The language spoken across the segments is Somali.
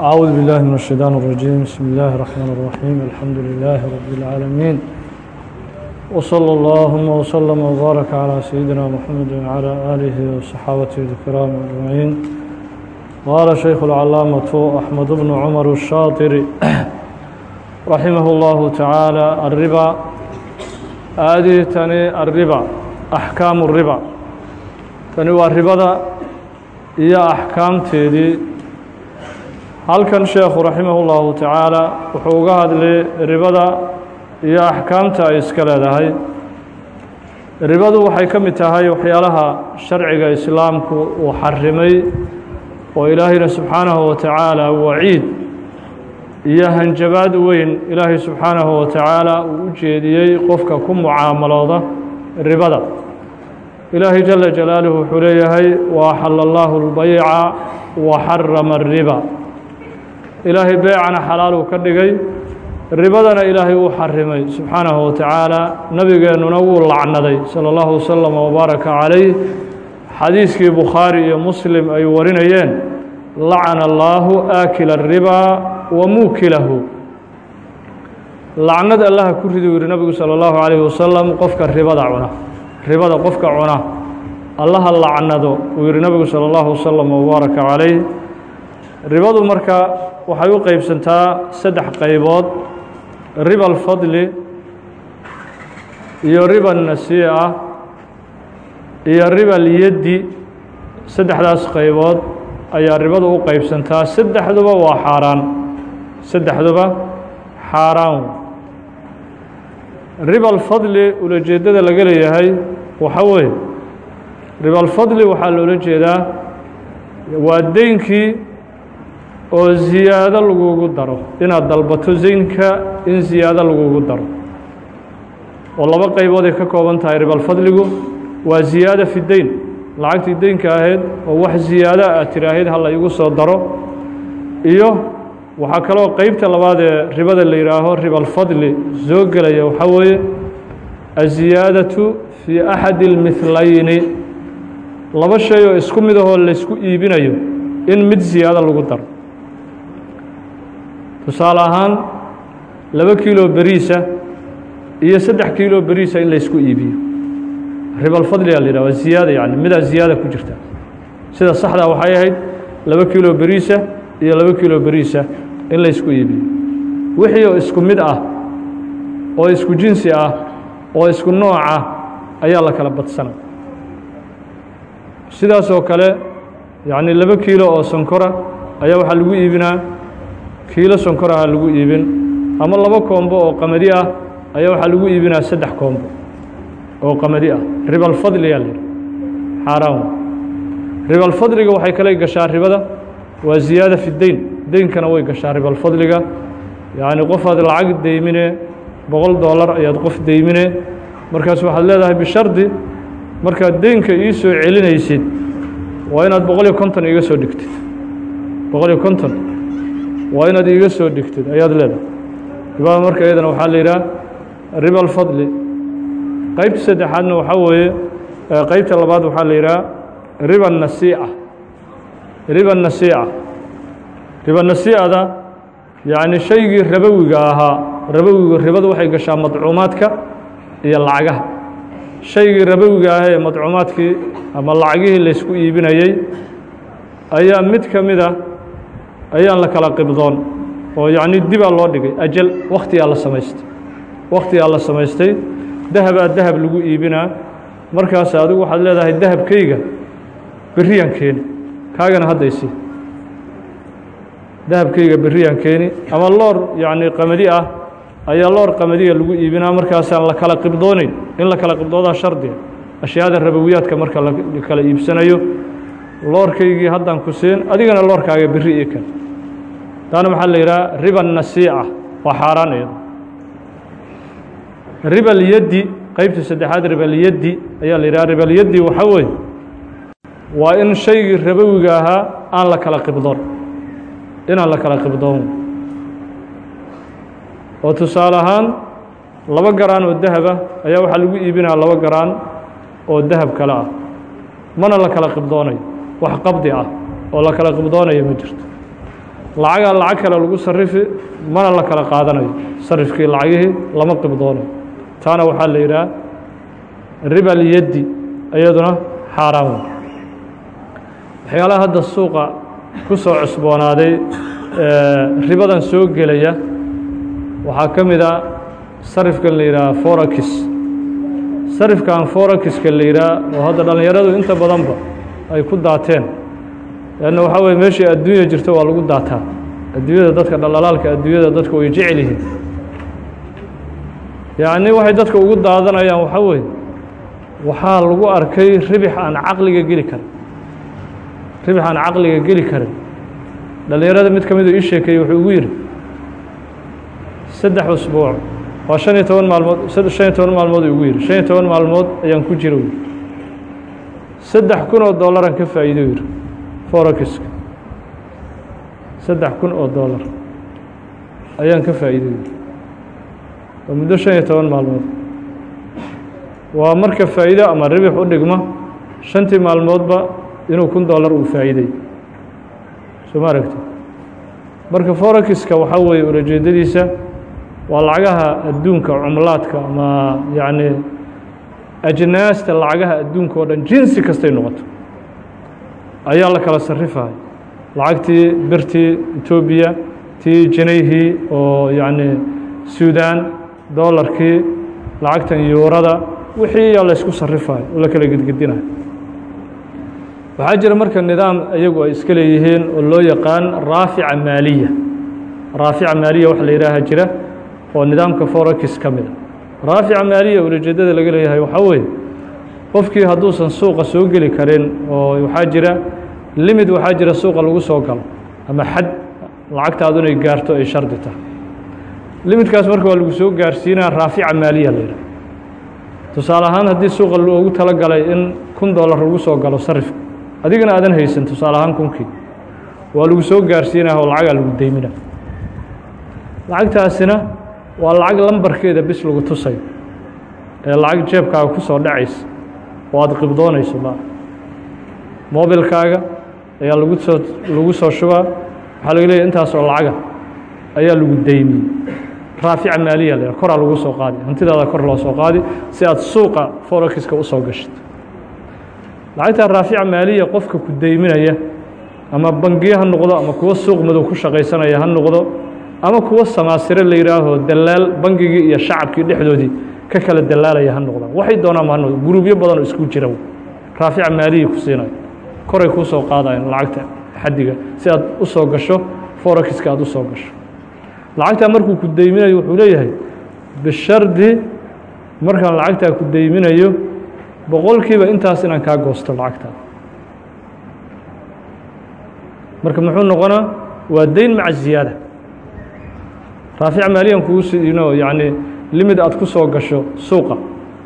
أعوذ بالله من الشيطان الرجيم بسم الله الرحمن الرحيم الحمد لله رب العالمين وصلى اللهم وسلم وبارك على سيدنا محمد وعلى آله وصحابته الكرام أجمعين قال شيخ العلامة أحمد بن عمر الشاطري رحمه الله تعالى الربا هذه تني الربا أحكام الربا تني والربا هي أحكام تيدي halkan sheekhu raximahullahu tacaala wuxuu uga hadlay ribada iyo axkaamta ay iska leedahay ribadu waxay ka mid tahay waxyaalaha sharciga islaamku uu xarimay oo ilaahayna subxaanahu wa tacaala waciid iyo hanjabaad weyn ilaahay subxaanahu wa tacaala uu u jeediyey qofka ku mucaamalooda ribada ilaahay jala jalaaluhu wuxuu leeyahay wa axala allaahu اlbayca wa xarama الriba ilaahay beecana xalaaluu ka dhigay ribadana ilaahay wuu xarimay subxaanahu wa tacaala nabigeennuna wuu lacnaday salى اllahu wasalam wbaaraka calayh xadiiskii bukhaari iyo muslim ay warinayeen lacana allaahu aakila الribaa wa muukilahu lacnad allaha ku ridi u yihi nabigu salى اllahu calayh wasalam qofka ribada cuna ribada qofka cuna allaha lacnado uu yihi nabigu salى اllahu wasalam wbaaraka calayh ribadu marka waxay u qeybsantaa saddex qaybood. Riba alfadli iyo riba nasiica iyo riba alyaddi. Saddexdaas qaybood ayaa ribadu u qeybsantaa saddexduba waa xaaraan. Saddexduba xaaraan. Riba alfadli ulajeeddada laga leeyahay waxa weeye. Riba alfadli waxaa loola jeedaa waa deynkii oo ziyaado lagugu daro. Inaad dalbato zaynka in ziyaado lagugu daro. Oo laba qaybood ay ka kooban tahay ribalfadligu waa ziyaada fi deyn lacagtii deynka ahayd oo wax ziyaado aad tiraahid ha la igu soo daro. Iyo waxaa kaloo qeybta labaad ee ribada la yidhaaho ribalfadli soo gelaya waxaa weeye aziyaadatu fii axadi اlmihlayni laba shay oo isku mid ahoo laysku iibinayo in mid ziyaado lagu daro tusaale ahaan laba kiilo beriisa iyo saddex kiilo beriisa in laysku iibiyo. Ribalfadligaa la yidhah waa ziyaada yani midaa ziyaada ku jirta. Sida saxdaa waxay ahayd laba kiilo beriisa iyo laba kiilo beriisa in laysku iibiyo. Wixii oo isku mid ah oo isku jinsi ah oo isku nooc ah ayaa la kala badsana sidaas oo kale yacni laba kiilo oo sonkora ayaa waxaa lagu iibinaa kiilo sonkoraha lagu iibin ama laba koombo oo qamadi ah ayaa waxaa lagu iibinaa saddex koombo oo qamadi ah. Ribalfadliyaa layidhi xaaraan ribalfadliga waxay kale gashaa ribada waa ziyaada fi deyn. Deynkana way gashaa ribalfadliga yacni qofaad lacag deymine boqol dollar ayaad qof deymine markaas waxaad leedahay bishardi markaad deynka ii soo celinaysid waa inaad boqol iyo konton iga soo dhigtid. Boqol iyo konton waa inaad iiga soo dhigtid ayaad leedahay. Ribada marka iyadana waxaa la yidhaha riba alfadli. Qeybta saddexaadna waxaa weeye qeybta labaad waxaa la yidhaha riba nasiica riba nasiica riba nasiicada yacni shaygii rabowiga ahaa. Rabowigu ribadu waxay gashaa madcuumaadka iyo lacagaha. Shaygii rabowiga ah ee madcuumaadkii ama lacagihii laysku iibinayey ayaa mid ka mid a ayaan la kala qibdoon oo yacni dibaa loo dhigay. Ajal wakhtigaa la samaystay. Wakhtigaa la samaystay. Dahabaa dahab lagu iibinaa. Markaas adigu waxaad leedahay dahabkayga berriyaan keeni kaagana haddaysi. Dahabkayga berriyaan keeni ama loor yacni qamadi ah ayaa loor qamadiga lagu iibinaa. Markaasaan la kala qibdoonayn in la kala qibdoodaa shardiga ashyaada rabowiyaadka marka la kala iibsanayo loorkaygii haddaan ku siin adigana loorkaaga berri ii kan taana waxaa la yidhaha riba nasiica waa xaaraan iyada ribalyaddi qeybta saddexaad ribalyaddi ayaa la yidhaha. Ribalyaddi waxaa weeye waa in shaygii rabowiga ahaa aan la kala qibdoon inaan la kala qibdoon. Oo tusaale ahaan laba garaan oo dahaba ayaa waxaa lagu iibinaya laba garaan oo dahab kale ah mana la kala qibdoonayo wax qabdi ah oo la kala qibdoonayo ma jirto. Lacagaa lacag kale lagu sarifi mana la kala qaadanayo. Sarifkii lacagihii lama qibdoonayo. Taana waxaa la yidhaha ribal yaddi iyaduna xaaraan wey waxyaalaha hadda suuqa ku soo cusboonaaday ribadan soo gelaya waxaa ka mid a sarifkan la yidhaha forax sarifkan foraxiska la yidhaha oo hadda dhallinyaradu inta badanba ay ku daateen. Leanna waxaa weye meeshii adduunya jirto waa lagu daataa. Adduunyada dadka dhalaalaalka adduunyada dadka way jecel yihiin. Yacni waxay dadka ugu daadanayaan waxaa weeye waxaa lagu arkay ribix aan caqliga geli karin. Ribix aan caqliga geli karin. Dhallinyarada mid ka miduu ii sheekeeyey wuxuu igu yidhi saddex usbuuc. Waa shan iyo toban maalmood shan iyo toban maalmood uu igu yidhi shan iyo toban maalmood ayaan ku jira saddex kun oo dollaran ka faa'iido yidhi foraxiska saddex kun oo dollar. Ayaan ka faa'iido yidhi waa muddo shan iyo toban maalmood. Waa marka faa'iido ama ribix u dhigma shantii maalmoodba inuu kun dollar uu faa'iiday. Soo ma aragti marka foraxiska waxaa weeye ulajeedadiisa waa lacagaha adduunka cumlaadka ama yacni ajnaasta lacagaha adduunka oo dhan jinsi kastay noqoto. Ayaa la kala sarifaya lacagtii birtii etoobiya tii janayhii oo yacni suudan dollarkii lacagtan yuurada wixii yaa la ysku sarifayo oo la kala gedgedinayo waxaa jira marka nidaam iyagu ay iska leeyihiin oo loo yaqaan raafica maaliya. Raafica maaliya waxa la yidhaaha jira oo nidaamka forax ka mida raafica maaliya ulajeedada laga leeyahay waxaa weeye qofkii hadduusan suuqa soo geli karin oo waxaa jira limid waxaa jira suuqa lagu soo galo ama xad lacagtaadu inay gaarto ay shardi tahay. Limidkaas marka waa lagu soo gaarsiinaa raafica maaliya la yidhaha tusaale ahaan haddii suuqa loogu talagalay in kun dollar lagu soo galo sarifka adigana aadan haysan tusaale ahaan kunkii waa lagu soo gaarsiinaa oo lacagaa lagu daymina. Lacagtaasina waa lacag lambarkeeda bis lagu tusayo ee lacag jeebkaaga ku soo dhacaysa. Oo aad qibdoonayso ma. Mobilkaaga ayaa lagu soo lagu soo shubaa. Waxaa laga leeyahy intaas oo lacaga ayaa lagu daymiyey raafica maaliya la koraa lagu soo qaadi. Hantidaada kor loo soo qaadi si aad suuqa foraxiska u soo gashid. Lacagta raafica maaliya qofka ku deyminaya ama bangiye ha noqdo ama kuwo suuq madow ku shaqaysanaya ha noqdo ama kuwo samaasire la yidhaaho dalaal bangigii iyo shacabkii dhexdoodii ka kala dalaalaya ha noqdaan. Waxay doonaan ha noqdo guruubyo badan oo isku jira raafica maaliya ku siinayo. Koray kuu soo lacagta xaddiga. Si aad u gasho foraxiska aad u gasho. Lacagtaa markuu ku deyminayo wuxuu leeyahay bishardi markaan lacagtaa ku deyminayo boqolkiiba intaas inaan kaa goosto lacagtaa marka muxuu noqonaa waa deyn maca ziyaada raafic maaliyan kugu siino yacni limid aad ku soo gasho suuqa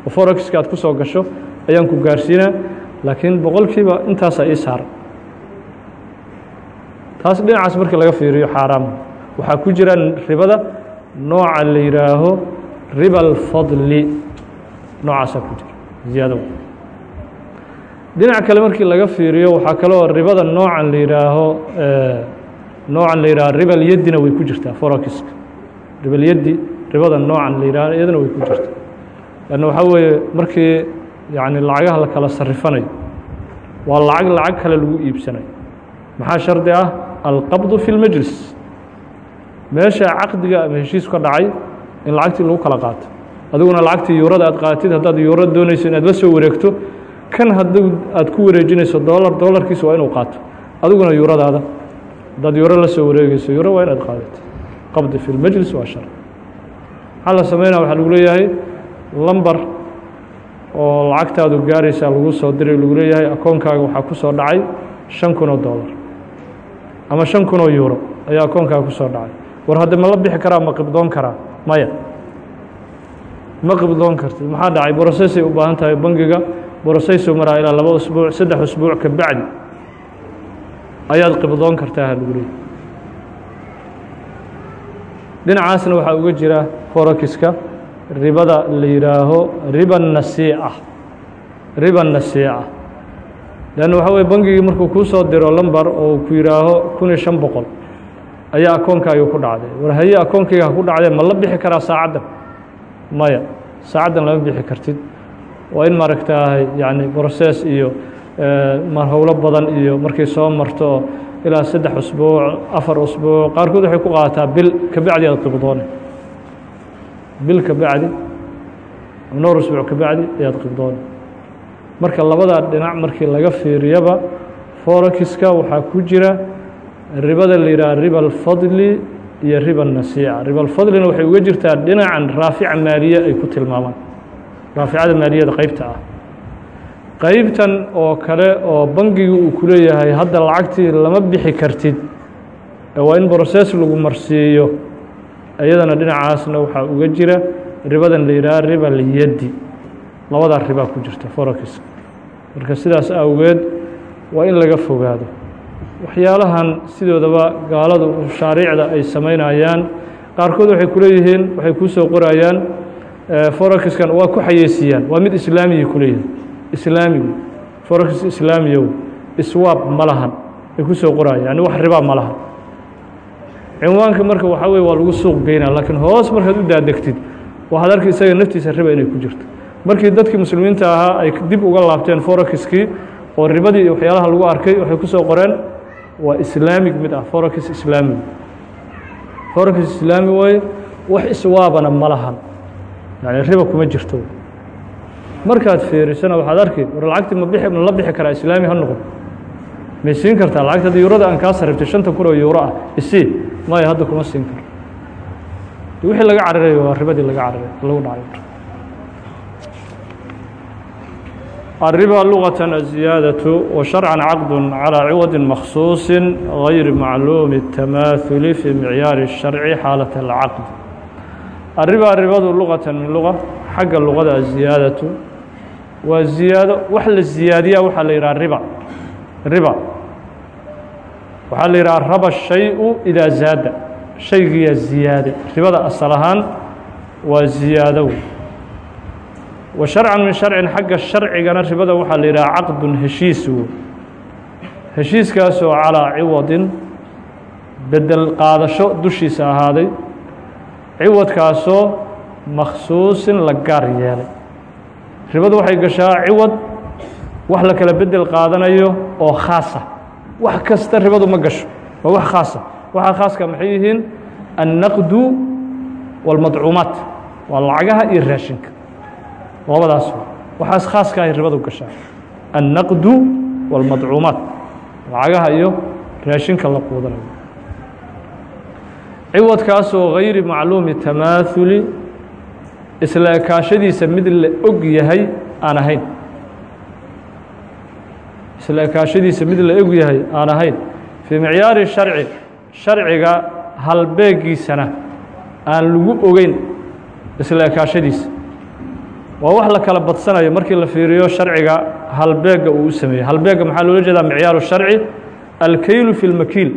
oo foraxiska aad ku soo gasho ayaan ku gaarsiinaa laakiin boqolkiiba intaasaa ii saaran taas dhinacaas markii laga fiiriyo xaaraam. Waxaa ku jira ribada nooca la yidhaaho riba alfadli noocaasaa ku jira ziyaado. Dhinac kale markii laga fiiriyo waxaa kaloo ribada noocan la yidhaaho noocan la yidhaho ribalyadina way ku jirtaa foraxiska ribalyaddi ribada noocan la yidhaho iyadana way ku jirtaa lanna waxaa weeye markii yacni lacagaha la kala sarifanayo waa lacag lacag kale lagu iibsanayo. Maxaa shardi ah? Alqabdu fi اlmajlis meesha caqdiga ama heshiis ka dhacay in lacagtii lagu kala qaato. Adiguna lacagtii yuurada aad qaatid haddaad yuuro doonayso inaad la soo wareegto kan hadduu aad ku wareejinayso dollar dollarkiisa waa inuu qaato. Adiguna yuuradaada haddaad yuuro la soo wareegayso yuuro waa inaad qaadato qabdi fi اlmajlis waa shar. Maxaa la sameynaya waxaa lagu leeyahay lambar oo lacagtaadu gaaraysaa lagu soo diray lagu leeyahay akoonkaaga waxaa ku soo dhacay shan kun oo dollar. Ama shan kun oo yuuro ayaa akoonkaaga ku soo dhacay. War hadde ma la bixi karaa ma qibdoon karaa? Maya. Ma qibdoon kartid. Maxaa dhacay? Borosesay u baahan tahay bangiga. Borosesuu maraa ilaa laba usbuuc saddex usbuuc ka ayaad qibdoon kartaa lagu leeyahy dhinacaasna waxaa uga jira forakiska. Ribada la yidhaaho riba nasiica. Riba nasiica. Leanna waxaa weye bangigii markuu kuu soo diro lambar oo ku yidhaaho kun iyo shan boqol ayaa akoonkaaga ku dhacday. War haye akoonkayga ha ku dhacdee ma la bixi karaa saacaddan? Maya saacaddan lama bixi kartid. Waa in maaragtaahay yacni broses iyo mar howlo badan iyo markay soo marto ilaa saddex usbuuc afar usbuuc. Qaarkood waxay ku qaadataa bil ka bacdi aad qibdoone bil ka bacdi dhowr usbuuc ka ayaad qibdoone marka labadaa dhinac markii laga fiiriyaba forexiska waxaa ku jira ribada la yidhaha riba alfadli iyo riba nasiica riba alfadlina waxay uga jirtaa dhinacan raafica maaliye ay ku tilmaamaan. Raaficada maaliyada qeybta ah qeybtan oo kale oo bangiga uu ku leeyahay hadda lacagtii lama bixi kartid. Waa in broses lagu marsiiyo. Iyadana dhinacaasna waxaa uga jira ribadan la yidhaha riba lyaddi labadaa ribaa ku jirta forex. Marka sidaas awgeed waa in laga fogaado. Waxyaalahan sidoodaba gaaladu shaariicda ay samaynayaan. Qaarkood waxay ku leeyihiin waxay kuu soo qorayaan. Forexkan waa ku xayeysiiyaan. Waa mid islaamiyay ku leeyihiin islaamigu forex islaamiyow iswaab ma lahan ay ku soo qorayaan yani wax ribaa ma lahan. Cinwaanka marka waxaa weye waa lagu suuq geynaa laakiin hoos markaad u daadegtid waxaad arki isaga naftiisa riba inay ku jirto. Markii dadkii muslimiinta ahaa ay dib uga laabteen forexkii oo ribadii iyo waxyaalaha lagu arkay waxay ku soo qoreen waa islaamig mid ah forex islaamig forex islaami waaye wax iswaabana ma lahan yani riba kuma jirto markaad fiirisana waxaad arki war lacagtii ma bixi ma la bixi karaa islaami ha noqon may siin kartaa lacagta hadda yuurada aan kaa sarribtay shanta kun oo yuuro ah isii maya hadda kuma siin karo wixii laga cararayo waa ribadii laga cararay lagu dhacay الربا لغة الزيادة وشرعا عقد على عوض مخصوص غير معلوم التماثل في معيار الشرع حالة العقد الربا الربا لغة من لغة حق اللغة الزيادة waa ziyaado wax la ziyaadiyaa waxaa la yidhaha riba. Riba. Waxaa la yidhaha raba shay-u idaa zaada. Shaygiyaa ziyaaday ribada asal ahaan waa ziyaadow wa sharcan min sharcin xagga sharcigana ribada waxaa la yidhaha caqdun heshiis wo heshiiskaasoo calaa ciwadin bedel qaadasho dushiisa ahaaday. Ciwadkaasoo makhsuusin la gaar yeelay ribadu waxay gashaa ciwad wax la kala bedel qaadanayo oo khaasa. Wax kasta ribadu ma gasho waa wax khaasa. Waxaa khaaska maxay yihiin? Annaqdu wاlmadcuumaat waa lacagaha iyo raashinka. Labadaas waxaas khaaska ahay ribadu gashaa. Annaqdu wاlmadcuumaat lacagaha iyo raashinka la quudanayo. Ciwadkaasoo gayri macluumi tamaahuli isla ekaashadiisa mid la og yahay aan ahayn. Isla ekaashadiisa mid la og yahay aan ahayn. Fii micyaari sharci sharciga halbeegiisana aan lagu ogeyn isla ekaashadiisa waa wax la kala badsanayo markii la fiiriyo sharciga halbeega uu u sameeyey. Halbeega maxaa loola jeedaa? Micyaaru sharci alkeylu fi lmakiil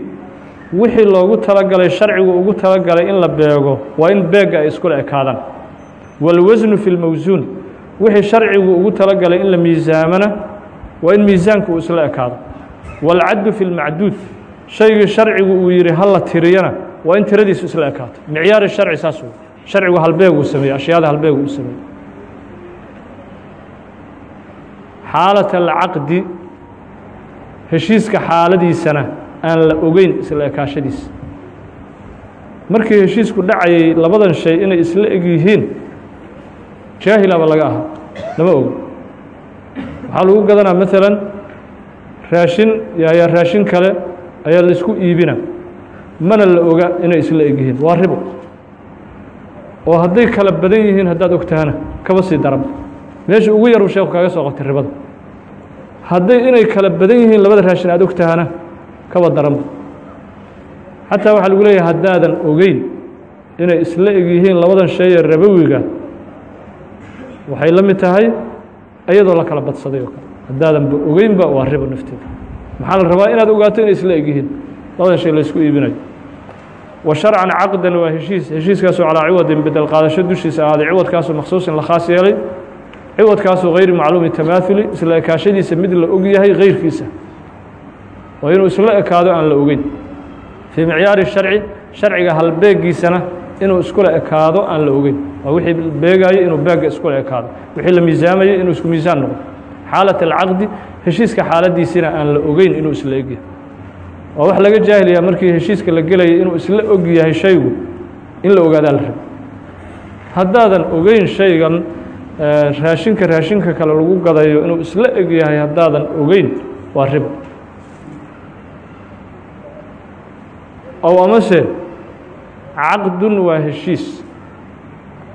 wixii loogu talagalay sharcigu ugu talagalay in la beego waa in beega ay iskula ekaadaan wاlwasnu fi lmawsuun wixii sharcigu ugu talagalay in la miisaamana waa in miisaanku uu isla ekaado wاlcaddu fi lmacduud shaygii sharcigu uu yihi hala tiriyana waa in tiradiisu isla ekaato micyaari sharci saas wey sharcigu halbeeguu sameeyey ashyaada halbeegu u sameeyey xaalaة الcaqdi heshiiska xaaladiisana aan la ogeyn isla ekaashadiisa markii heshiisku dhacayay labadan shay inay isla eg yihiin jaahilaba laga ahaa lama ogo. Waxaa lagu gadanaa maalan raashin yayaa raashin kale ayaa la isku iibina. Mana la oga inay isla eg yihiin waa ribo. Oo hadday kala badan yihiin haddaad ogtahana kaba sii daran meesha ugu yaruu sheeku kaaga soo qotay ribada. Hadday inay kala badan yihiin labada raashin aad ogtahana kaba daranba xataa waxaa lagu leeyahay haddaadan ogeyn inay isla eg yihiin labadan sheeye rabowiga waxay la mid tahay iyadoo la kala badsaday oo kale. Haddaadanba ogeynba waa ribo nafteeda. Maxaa la rabaa inaad ogaato inay isla eg yihiin labadan shay laysku iibinayo wa sharcan caqdan waa heshiis. Heshiiskaasoo calaa ciwadin bedel qaadasho dushiisa ahaaday ciwadkaasoo maksuusin la khaas yeelay. Ciwadkaasoo gayri macluumi tamaahuli isla ekaashadiisa mid la og yahay gayrkiisa waa inuu isla ekaado aan la ogeyn. Fii micyaari sharci sharciga halbeegiisana inuu iskula ekaado aan la ogeyn waa wixii beegayo inuu beega iskula ekaado wixii la miisaamayo inuu isku miisaan noqdo. Xaalat alcaqdi heshiiska xaaladiisina aan la ogeyn inuu isla egyahay waa wax laga jaahilaya markii heshiiska la gelayay inuu isla og yahay shaygu in la ogaadaa la rabo haddaadan ogeyn shaygan raashinka raashinka kale lagu gadayo inuu isla eg yahay haddaadan ogeyn waa ribo ow amase caqdun waa heshiis.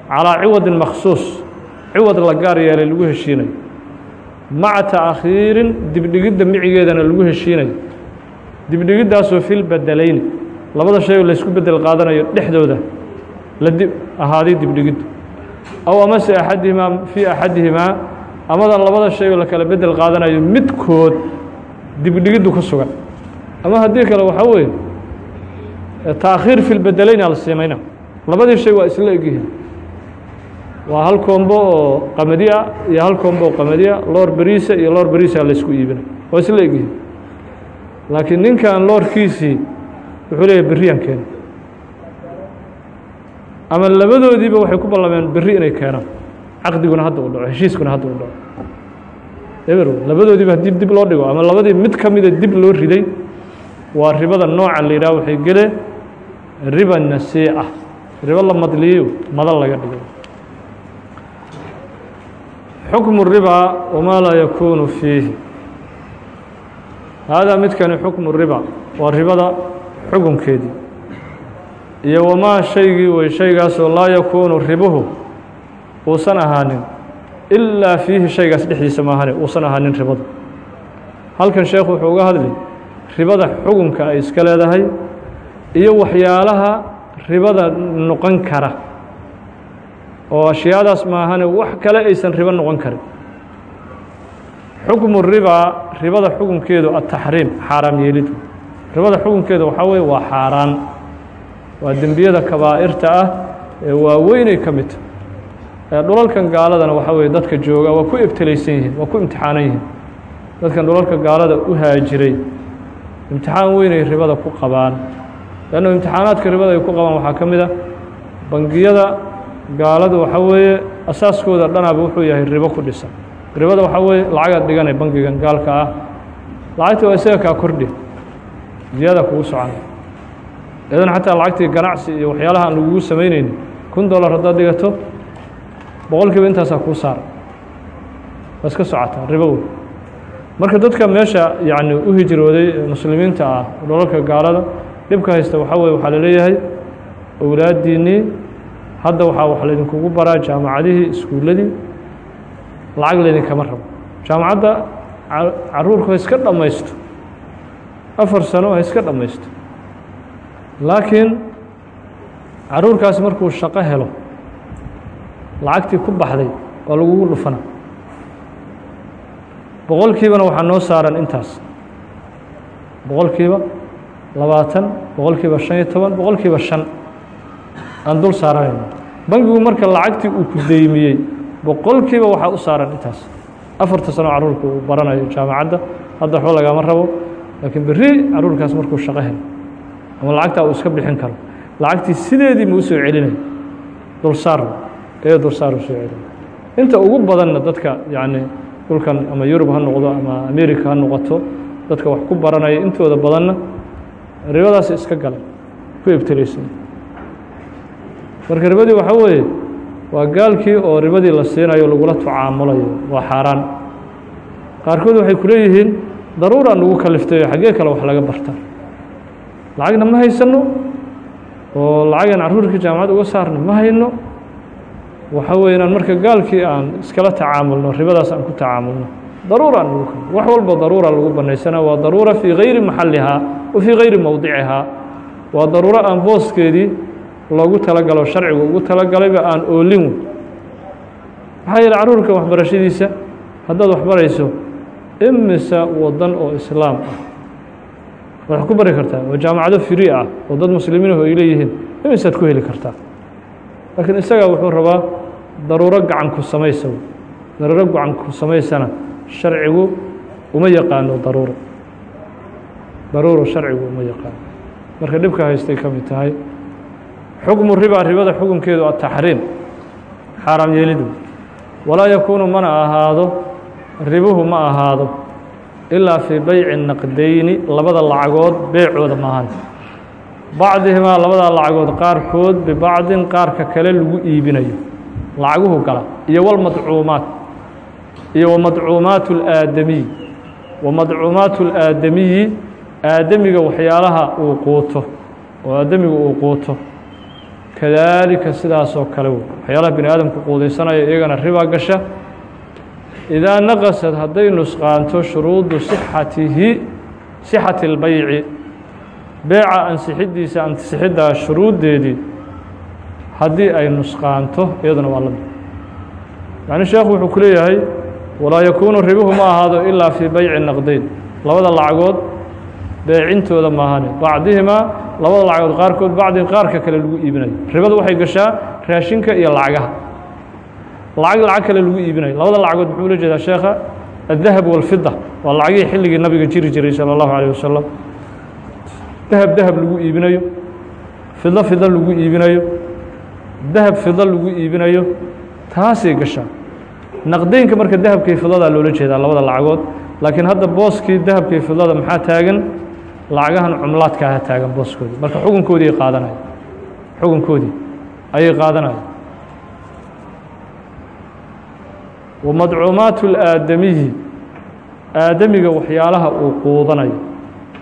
Calaa ciwadin makhsuus. Ciwad la gaar yeelay lagu heshiinayo maca taakhiirin dibdhigidda micigeedana lagu heshiinayo dibdhigiddaasoo fil bedelayni labada shay laysku bedel qaadanayo dhexdooda. La dib ahaaday dibdhigiddu aw amase axadihimaa fii axadihimaa amada labada shay oo la kala bedel qaadanayo midkood dibdhigiddu ku sugan. Ama haddii kale waxaa weeye taakhiir fi lbedelayn ala simayna labadii shay waa isla egyihiin. Waa hal koombo oo qamadi a iyo hal koombo oo qamadi a loor beriisa iyo loor beriisa laysku iibinay waa isla egyihiin. Laakiin ninkan loorkiisii wuxuu leeyahy berriyan keena ama labadoodiiba waxay ku ballameen berri inay keenaan. Caqdiguna hadda u dhaco heshiiskuna hadda u dhaco. Eber labadoodiiba haddii dib loo dhigo. Ama labadii mid ka mida dib loo riday waa ribada nooca la yidhaha waxay gele riba nasiica ribo la madliyo madan laga dhigo. Xukmu ribaa wamaa laa yakuunu fiihi. Haadaa midkani xukmu riba waa ribada xukunkeedii iyo wamaa shaygii wey shaygaasoo laa yakuunu ribuhu uusan ahaanin. Ilaa fiihi shaygaas dhexdiisa maahane uusan ahaanin ribadu. Halkan sheekhu wuxuu uga hadli ribada xukunka ay iska leedahay iyo waxyaalaha ribada noqon kara. Oo ashyaadaas maahane wax kale aysan ribo noqon karin. Xukmu ribaa ribada xukunkeedu ataxriim xaaraam yeelidu ribada xukunkeedu waxaa weye waa xaaraan. Waa dembiyada kabaa'irta ah ee waaweynay ka mid. Tahay dhulalkan gaaladana waxaa weye dadka jooga waa ku ibtilaysan yihiin waa ku imtixaanan yihiin. Dadkan dhulalka gaalada u haajiray. Imtixaan weynay ribada ku qabaan leannu imtixaanaadka ribada ay ku qabaan waxaa ka mid a bangiyada gaaladu waxaa weeye asaaskooda dhanaaba wuxuu yahay ribo ku dhisan ribada waxaa weeye lacagaad dhiganay bangigan gaalka ah lacagta waa isaga kaa kordhi ziyaada kugu socon idan xataa lacagtii ganacsi iyo waxyaalaha aan lagugu samaynayni kun dollar haddaad dhigato boqol intaasaa kuu saara waa iska socotaa ribo wey marka dadka meesha yacni u hijrooday muslimiinta ah dholalka gaalada dhibka haysta waxaa weye waxaa la leeyahay owlaadiinnii hadda waxaa wax laydinkugu baraa jaamacadihii iskuulladii. Lacag laydinkama rabo. Jaamacadda caruurku ha iska dhammaysto. Afar sano ha iska dhammaysto. Laakiin caruurkaasi markuu shaqo helo lacagtii ku baxday waa lagugu dhufana. Boqolkiibana waxaa noo saaran intaas. Boqolkiiba labaatan boqolkiiba shan iyo toban boqolkiiba shan. Aan dul saaranayno bangigu marka lacagtii uu ku deymiyey boqolkiiba waxaa u saaran intaas. Afarta sano caruurka uu baranayo jaamacadda hadda waxba lagama rabo laakiin berri caruurkaas markuu shaqo helo ama lacagtaa uu iska bixin karo lacagtii sideedii ma u soo celinayo dulsaar ee dulsaar u soo celinay inta ugu badanna dadka yacni dhulkan ama yurub ha noqdo ama america ha noqoto dadka wax ku baranaya intooda badanna ribadaas iska gala ku ibtilaysan marka ribadii waxaa weeye waa gaalkii oo ribadii la siinayo lagula tucaamulayo waa xaaraan. Qaarkood waxay ku leeyihiin daruuraan lagu kaliftayo xaggee kale wax laga barta. Lacagna ma haysano oo lacagan carruurkii jaamacad uga saarna ma hayno. Waxa weye inaan marka gaalkii aan iskala tacaamulno ribadaas aan ku tacaamulno kal wax walba daruura lagu banaysana waa daruura fii gayri maxallihaa wa fii gayri mowdicihaa waa daruuro aan booskeedii loogu talagalo sharcigu ugu talagalayba aan oolin maxaa yeele carruurka waxbarashadiisa haddaad waxbarayso imisa wadan oo islaam ah. Waad ku bari kartaa waa jaamacado firi ah oo dad muslimiinahu ay leeyihiin imisaad ku heli kartaa? Laakiin isagaa wuxuu rabaa daruuro gacan ku samaysa daruuro gacan ku samaysana sharcigu uma yaqaano daruuro daruuro sharcigu uma yaqaano. Marka dhibka haystay ka mid tahay xukmu riba ribada xukunkeedu ataxriim xaaraam yeelidu. Walaa yakuunu mana ahaado ribuhu ma ahaado ilaa fii bayci naqdayni labada lacagood beecooda maahan bacdihimaa labadaa lacagood qaarkood bibacdin qaarka kale lagu iibinayo. Lacaguhu gala iyo walmadcuumaat iyo wamadcuumaat اlaadamiy wamadcuumaat اlaadamiyi aadamiga waxyaalaha uu quuto oo aadamiga uu quuto kadaalika sidaasoo kale wey waxyaalaha bini aadamku quudaysanaya iyagana ribaa gasha idaa naqasad hadday nusqaanto shuruudu sixatihi sixati اlbayci beeca ansixiddiisa ansixiddaa shuruuddeedii haddii ay nusqaanto iyaduna waa la mid macnuu sheekhu wuxuu ku leeyahay walaa yakuunu ribuhu ma ahaado ilaa fii bayci naqdayn labada lacagood beecintooda maahane bacdihimaa labada lacagood qaarkood bacdin qaarka kale lagu iibinayo ribadu waxay gashaa raashinka iyo lacagaha lacag lacag kale lagu iibinayo labada lacagood muxuu ula jeedaa sheekha aلdahab wاlfida waa lacagihii xilligii nabiga jiri jiray salى اllahu عalيه wasalam dahab dahab lagu iibinayo fido fido lagu iibinayo dahab fido lagu iibinayo taasay gashaa naqdeynka marka dahabkii fidadaa loola jeedaa labada lacagood laakiin hadda booskii dahabkii fidada maxaa taagan? Lacagahan cumlaadka aha taagan booskoodii marka xukunkoodii ay qaadanaya xukunkoodii ayay qaadanaya wamadcuumaatu اlaadamiyi aadamiga waxyaalaha uu quudanayo.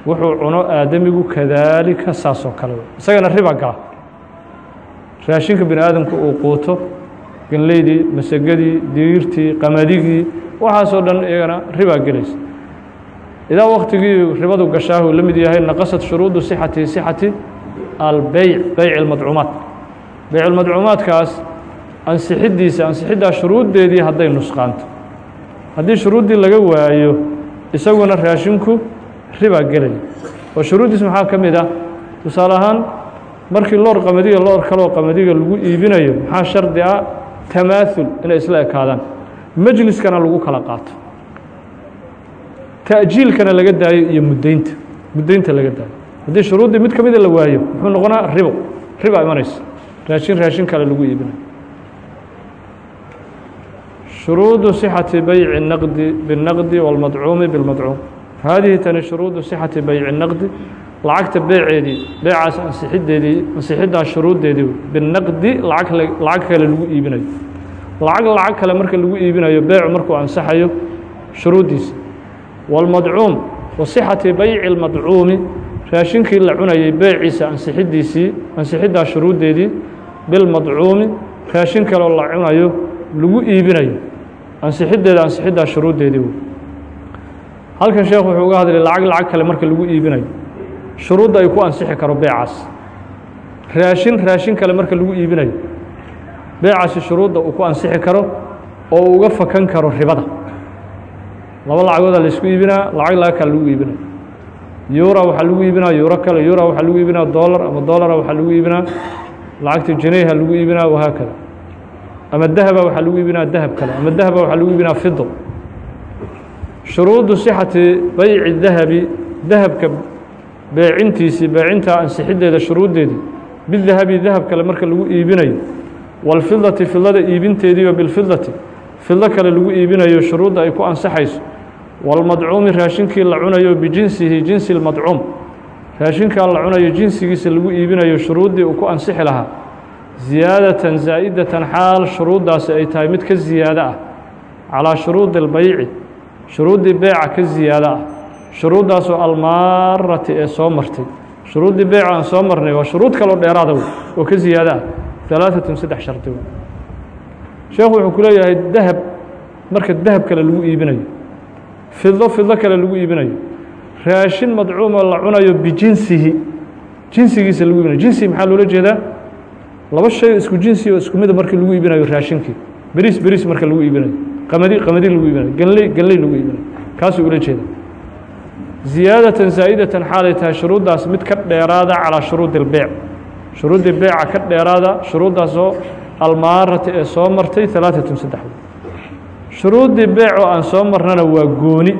Wuxuu cuno aadamigu kadaalika saas oo kale. Isagana riba gala. Raashinka bini aadamku uu quuto ganleydii masagadii diirtii qamadigii waxaasoo dhan iyagana ribaa gelaysa. Idaa waktigii ribadu gashaahuu la mid yahay naqasad shuruudu sixati sixati albeyc beyc اlmadcuumaat beyc اlmadcuumaadkaas ansixiddiisa ansixiddaa shuruuddeedii hadday nusqaanto. Haddii shuruuddii laga waayo isaguna raashinku ribaa gelaya oo shuruuddiis maxaa ka mid ah? Tusaale ahaan markii loor qamadiga loor kaloo qamadiga lagu iibinayo maxaa shardi ah tamaaثul inay isla ekaadaan majliskana lagu kala qaato ta'jiilkana laga daayo iyo muddaynta muddaynta laga daayo haddii shuruuddii mid ka mida la waayo muxuu noqonaa ribo ribaa imanaysa raashin raashin kale lagu iibinayo shuruudu صixati bayci الnaqdi biالnaqdi wاlmadcuumi biاlmadcuum haadihi tani shuruudu صixati bayci الnaqdi lacagta beeceedii beecaas ansixideedii ansixiddaa shuruuddeedii binaqdi lacag lacag kale lagu iibinayo. Lacag lacag kale marka lagu iibinayo beecu markuu ansaxayo shuruuddiisa. Wاlmadcuum wasixati bayci lmadcuumi raashinkii la cunayay beeciisa ansixidiisii ansixiddaa shuruuddeedii. Bilmadcuumi raashin kaleo la cunayo lagu iibinayo. Ansixiddeeda ansixiddaa shuruuddeedii halkan sheekh wuxuu uga hadlay lacag lacag kale marka lagu iibinayo shuruudda ay ku ansixi karo beecaas. Raashin raashin kale marka lagu iibinayo. Beecaasi shuruudda uu ku ansixi karo oo uga fakan karo ribada. Laba lacagooda laysku iibinaa lacag laga kale lagu iibinayo yura waxaa lagu iibinaa yuro kale yura waxaa lagu iibinaa dollar ama dollara waxaa lagu iibinaa lacagta janeyha lagu iibinaa wahaakada ama dahaba waxaa lagu iibinaa dahab kale. Ama dahaba waxaa lagu iibinaa fido shuruudu صixati bayci dahabi dahabka beecintiisii beecinta ansixiddeeda shuruuddeedii bidahabi dahab kale marka lagu iibinayo. Walfidati fidada iibinteediiyo bilfidati fidlo kale lagu iibinayo shuruudda ay ku ansaxayso. Walmadcuumi raashinkii la cunayo bijinsihi jinsi lmadcuum raashinkaa la cunayo jinsigiisa lagu iibinayo shuruuddii uu ku ansixi lahaa. Ziyaadatan zaa'idatan xaal shuruuddaasi ay tahay mid ka ziyaado ah. Calaa shuruudi albayci shuruuddii beeca ka ziyaado ah shuruuddaasoo almaarati ee soo martay. Shuruuddii beeca aan soo marnay waa shuruud kaloo dheeraada wey oo ka ziyaado ah alaaatun saddex shardi wey. Sheekhu wuxuu ku leeyahay dahab marka dahab kale lagu iibinayo fido fido kale lagu iibinayo raashin madcuumoo la cunayo bijinsihi jinsigiisa lagu iibinayo. Jinsi maxaa loola jeedaa? Laba shay isku jinsi oo isku mida markii lagu iibinayo raashinkii. Beriis beriis marka lagu iibinayo. Qamadi qamadi lagu iibinayo. Ganley ganley lagu iibinayo. Kaasuu ula jeeda ziyaadatan zaa'idatan xaalay tahay shuruuddaas mid ka dheeraada calaa shuruudi اlbeyc shuruuddii beeca ka dheeraada shuruuddaasoo almaarati ee soo martay alaaatun saddex. Shuruuddii beec oo aan soo marnana waa gooni.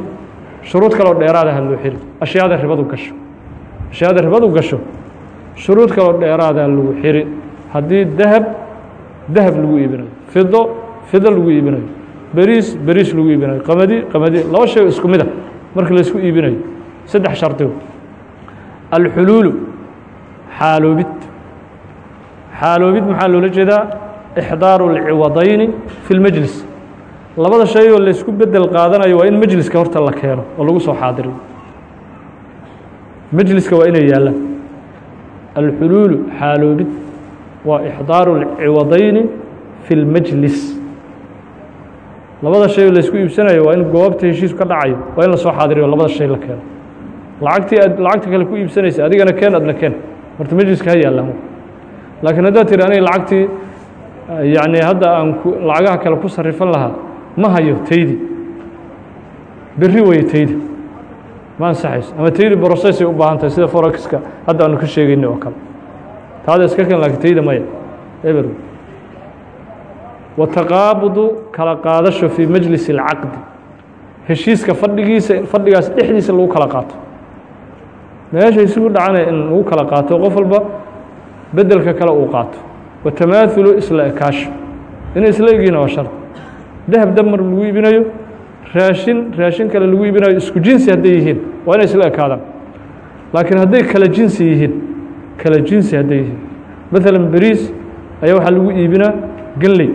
Shuruud kaloo dheeraada ha loo xiri ashyaada ribadu gasho. Ashyaada ribadu gasho. Shuruud kaloo dheeraadaa lagu xiri haddii dahab dahab lagu iibinayo. Fido fido lagu iibinayo. Beriis beriis lagu iibinayo. Qamadi qamadi laba shay oo isku mid a marka laysku iibinayo saddex shardigo alxuluulu xaaloobid xaaloobid maxaa loola jeedaa ixdaaru اlciwadayni fi اlmejlis labada shay oo laysku bedel qaadanayo waa in mejliska horta la keeno oo lagu soo xaadiriyo mejliska waa inay yaallaan alxuluulu xaaloobid waa ixdaaru اlciwadayni fi اlmejlis labada shay laysku iibsanayo waa in goobta heshiisku ka dhacayo waa in la soo xaadiriyo labada shay la keeno. Lacagtii aad lacagta kale ku iibsanaysa adigana keen adna keen. Horta mejliska ha yaallaan laakiin haddaad tiri aniga lacagtii yacni hadda aan lacagaha kale ku sarrifan lahaa ma hayo taydi. Berri weye taydi. Ma ansaxayso ama taydi brocessay u baahan tahay sida forexiska hadda aanu ka sheegayni oo kale. Taada iska ken laakiin tayda maya. Eber wataqaabudu kala qaadasho fii majlis اlcaqdi heshiiska fadhigiisa fadhigaas dhexdiisa lagu kala qaato. Meesha isugu dhacana in lagu kala qaato qof walba bedelka kale uu qaato. Watamaaثulu isla ekaasho inay isla egiina waa shard dahab dab mar lagu iibinayo raashin raashin kale lagu iibinayo isku jinsi hadday yihiin waa inay isla ekaadaan. Laakiin hadday kala jinsi yihiin kala jinsi hadday yihiin. Maalan beriis ayaa waxaa lagu iibinaa genley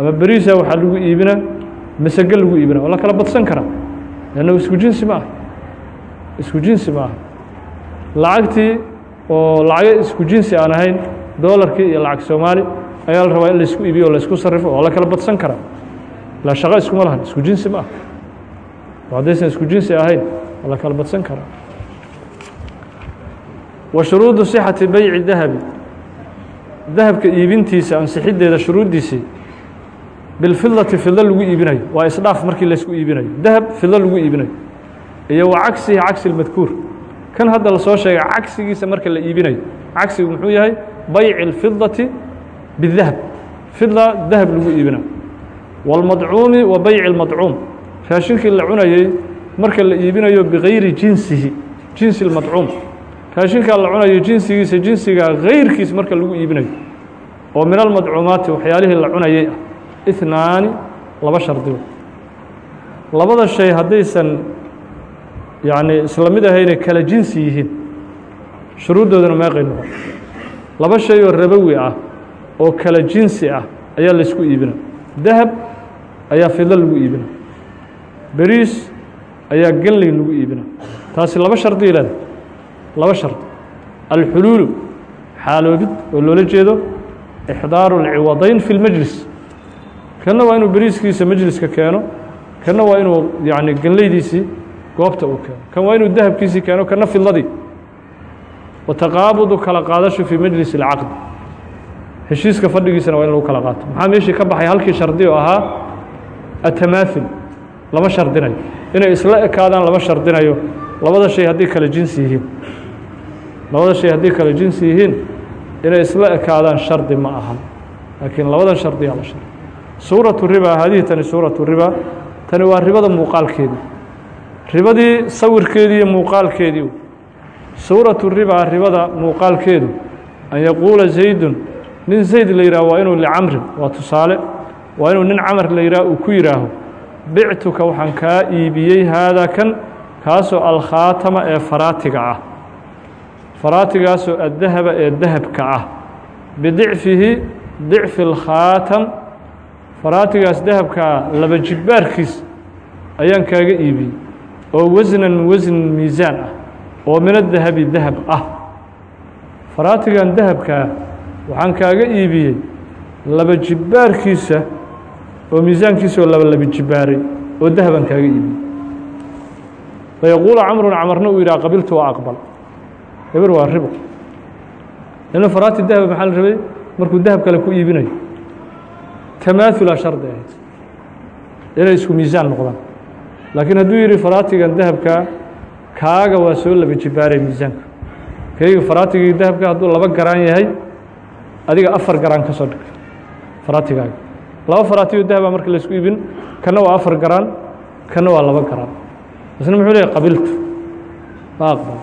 ama beriisa waxaa lagu iibinaa masage lagu iibinaa waa la kala badsan karaa lanna isku jinsi ma aha. Isku jinsi ma aha. Lacagtii oo lacago isku jinsi aan ahayn dolarkii iyo lacag soomaali ayaa la rabaa in la isku iibiyo o la isku sarrifo oo la kala badsan karaa ilaa shaqo iskuma lahan isku jinsi ma aha. Oo haddaysan isku jinsi ahayn waa la kala badsan karaa wa shuruudu sixati beyci dahabi. Dahabka iibintiisa ansixiddeeda shuruuddiisii bilfidati fido lagu iibinayo waa isdhaaf markii laysku iibinayo dahab fido lagu iibinayo iyo wa cagsihi cagsi اlmadkuur kan hadda lasoo sheegay cagsigiisa marka la iibinayo cagsigu muxuu yahay bayci اlfidati bidahab fida dahab lagu iibinayo wاlmadcuumi wa bayci اlmadcuum raashinkii la cunayey marka la iibinayo bigayri jinsihi jinsi اlmadcuum raashinkaa la cunayo jinsigiisa jinsiga gayrkiis marka lagu iibinayo oo min almadcuumaati waxyaalihii la cunayey ah ihnaani laba shardigo labada shay haddaysan yacni isla mid ahaynay kala jinsi yihiin shuruuddoodana meeqay noqon laba shay oo rabowi ah oo kala jinsi ah ayaa laysku iibina. Dahab ayaa fido lagu iibina. Beriis ayaa genley lagu iibina. Taasi laba shardi leeda laba shardi. Alxuluulu xaaloobid oo loola jeedo ixdaaru اlciwadayn fi اlmejlis kanna waa inuu beriiskiisa mejliska keeno kanna waa inuu yacni genleydiisii goobta uu keeno. Kan waa inuu dahabkiisii keeno kana fidladii wataqaabudu kala qaadasho fii majlis اlcaqdi heshiiska fadhigiisana waa in lagu kala qaato. Maxaa meeshii ka baxay? Halkii shardi oo ahaa atamaathil lama shardinayo. Inay isla ekaadaan lama shardinayo. Labada shay haddii kala jinsi yihiin. Labada shay haddii kala jinsi yihiin inay isla ekaadaan shardi ma ahan. Laakiin labadan shardiyaa la shardi suuratu riba haadihi tani suuratu riba tani waa ribada muuqaalkeedii ribadii sawirkeedii iyo muuqaalkeedii suuratu riba ribada muuqaalkeedu. An yaquula zaydun nin zayd la yihaaho waa inuu licamrin waa tusaale waa inuu nin camar la yihaaho uu ku yihaaho bictuka waxaan kaa iibiyey haadaa kan kaasoo alkhaatama ee faraatiga ah. Faraatigaasoo addahaba ee dahabka ah. Bidicfihi dicfi اlkhaatam faraatigaas dahabkaa laba jibbaarkiis ayaan kaaga iibiyey oo wasnan wasn miisaan ah oo min adahabi dahab ah. Faraatigan dahabkaa waxaan kaaga iibiyey laba jibbaarkiisa oo miisaankiisaoo laba laba jibbaaray oo dahabaan kaaga iibiyey. Fayaquulu camrun camarna uu yidhaha qabiltu waa aqbal. Eber waa ribo lanna faraati dahaba maxaa la rabay? Markuu dahab kale ku iibinayo tamaahula shardi ahayd inay isku miisaan noqdaan laakiin hadduu yidhi faraatigan dahabkaa kaaga waa soo laba jibbaaray miisaanka kayga faraatigii dahabka hadduu laba garaan yahay adiga afar garaan ka soo dhig faraatigaaga laba faraatiyo dahaba marka la isku iibin kana waa afar garaan kana waa laba garaan. Isna muxuu leeyahy qabiltu waa aqbal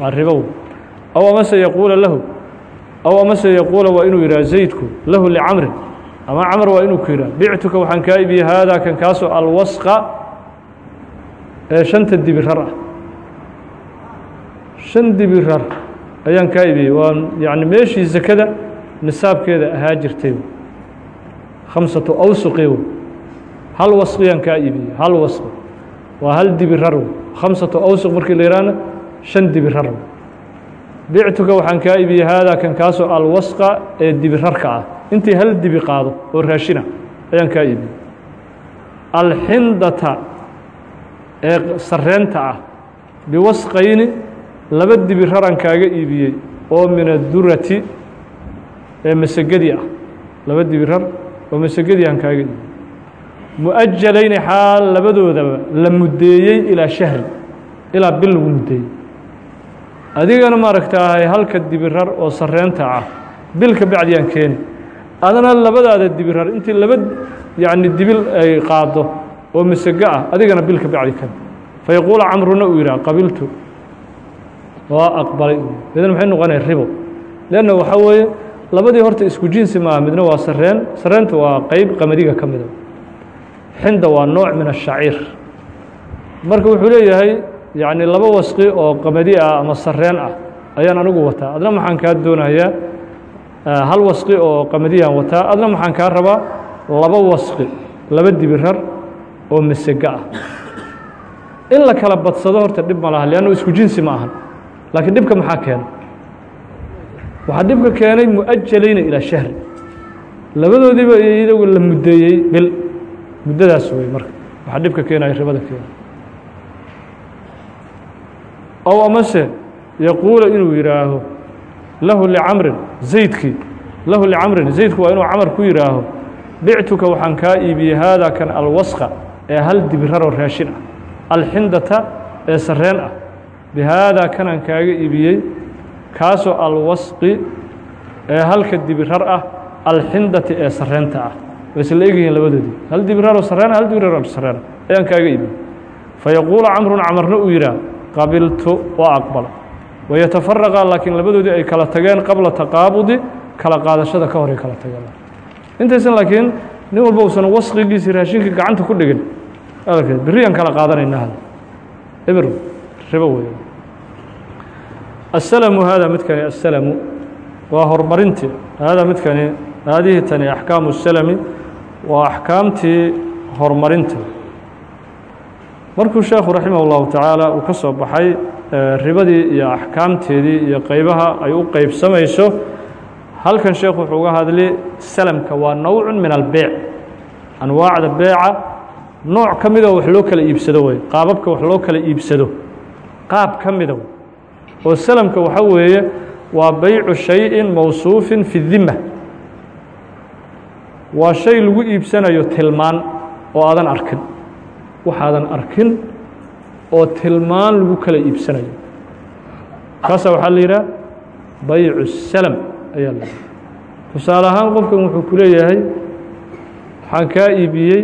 waa ribow. Aw amase yaquula lahu aw amase yaquula waa inuu yidhaha zaydku lahu licamrin ama camr waa inuu ku yidhaha bictuka waxaan kaa iibiyey haadaa kan kaasoo alwasqa ee shanta dibirar ah. Shan dibirar ayaan kaa iibiyey waa yani meeshii zakada nisaabkeeda ahaa jirtay. Khamsatu awsuqi hal wasqiyaan kaa iibiyey hal wasqi waa hal dibirar khamsatu awsuq markii la yihahna shan dibirar bictuka waxaan kaa iibiyey haadaa kan kaasoo alwasqa ee dibirarka ah intii hal dibi qaado oo raashina ayaan kaa iibiyey alxindata ee sareenta ah biwasqayni laba dibiraraan kaaga iibiyey oo min adurati ee masegadi ah. Laba dibirar oo masegadi aan kaaga iibiyey muأjalayni xaal labadoodaba la muddeeyey ilaa shahri ilaa bil lagu muddeeyey. Adigana maaragtaahay halka dibirar oo sareenta ah bil ka bacdi aan keeni adana labadaada dibirar intii laba yani dibil ay qaado oo masego ah adigana bil ka bacdi kan fayaquula camruna uu yidhah qabiltu waa aqbalay. Idan maxay noqonaya ribo. Leanna waxaa weeye labadii horta isku jinsi maaha midna waa sareen sareenta waa qeyb qamadiga ka mida. Xinda waa nooc min الshaciir marka wuxuu leeyahay yani laba wasqi oo qamadi ah ama sareen ah ayaan anigu wataa. Adna maxaan kaa doonayaa hal wasqi oo qamadiyaan wataa. Adna maxaan kaa rabaa laba wasqi laba dibirar oo masego ah. In la kala badsado horta dhib ma laha leanno isku jinsi ma ahan. Laakiin dhibka maxaa keenay? Waxaa dhibka keenay muأjalayna ilaa shahri labadoodiiba iyagu la muddeeyey bil. Muddadaas wey marka. Waxaa dhibka keenaya ribada keena ow amase yaquula inuu yidhaaho lahu licamrin zaydkii. Lahu licamrin zaydku waa inuu camar ku yidhaaho bictuka waxaan kaa iibiyey haadaa kan alwasqa ee hal dibiraroo raashin ah alxindata ee sareen ah. Bihaadaa kanaan kaaga iibiyey kaasoo alwasqi ee halka dibirar ah alxindati ee sareenta ah. Way isla egyihiin labadoodii. Hal dibiraroo sareena hal dibiraroo sareena ayaan kaaga iibiyey. Fayaquulu camrun camarna uu yidhaah qabiltu waa aqbala wayatafaraqa laakiin labadoodii ay kala tageen qabla taqaabudi kala qaadashada ka horay kala tageen intaysan laakiin nin walba uusan wasqigiisii raashinkii gacanta ku dhigin beriyaan kala qaadanayna hada eber ribo wey asalamu hada midkani asalamu waa horumarintii hada midkani haadihi tani axkaamu salami waa axkaamtii horumarinta markuu sheekhu raximah اllahu tacaala uu ka soo baxay ribadii iyo axkaamteedii iyo qeybaha ay u qeybsamayso halkan sheekhu wuxuu uga hadli salamka waa nowcu min albeyc anwaacda beeca nooc ka mida wax loo kala iibsado wey qaababka wax loo kala iibsado. Qaab ka mida oo salamka waxa weeye waa baycu shayin mawsuufin fi dima waa shay lagu iibsanayo tilmaan oo aadan arkin. Waxaadan arkin oo tilmaan lagu kala iibsanayo. Kaasaa waxaa la yidhaha baycu salam ayaa la yidhaha. Tusaale ahaan qofkan wuxuu ku leeyahay waxaan kaa iibiyey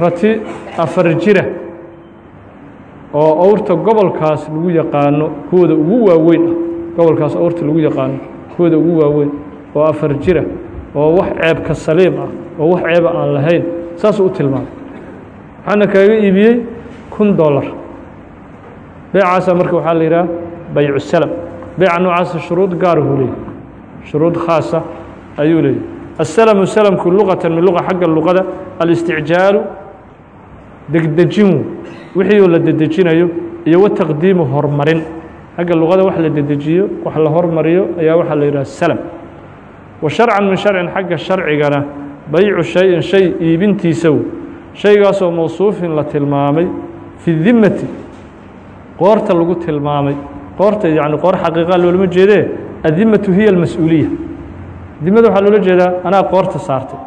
rati afar jira oo awrta gobolkaas lagu yaqaano kuwooda ugu waaweyn ah. Gobolkaas awrta lagu yaqaano kuwooda ugu waaweyn oo afar jira oo wax ceebka saliim ah oo wax ceeba aan lahayn saasuu u tilmaamay. Waxaana kaaga iibiyey kun dollar. Beecaasa marka waxaa la yidhaha baycu salam. Beeca noocaasa shuruud gaarahuu leeyahy shuruud khaasa ayuu leeyahy asalamu salamku luqatan min luqa xagga luqada alisticjaalu degdejin wixii la dedejinayo iyo wataqdiimu horumarin xagga luqada wax la dedejiyo wax la hormariyo ayaa waxaa la yidhaha salam. Wa sharcan min sharcin xagga sharcigana baycu shayin shay iibintiisaw. Shaygaasoo mawsuufin la tilmaamay fi dimati qoorta lagu tilmaamay qoorta yani qoor xaqiiqa loolama jeedee? Addimatu hiya almas-uuliya dimada waxaa loola jeedaa anaa qoorta saartay.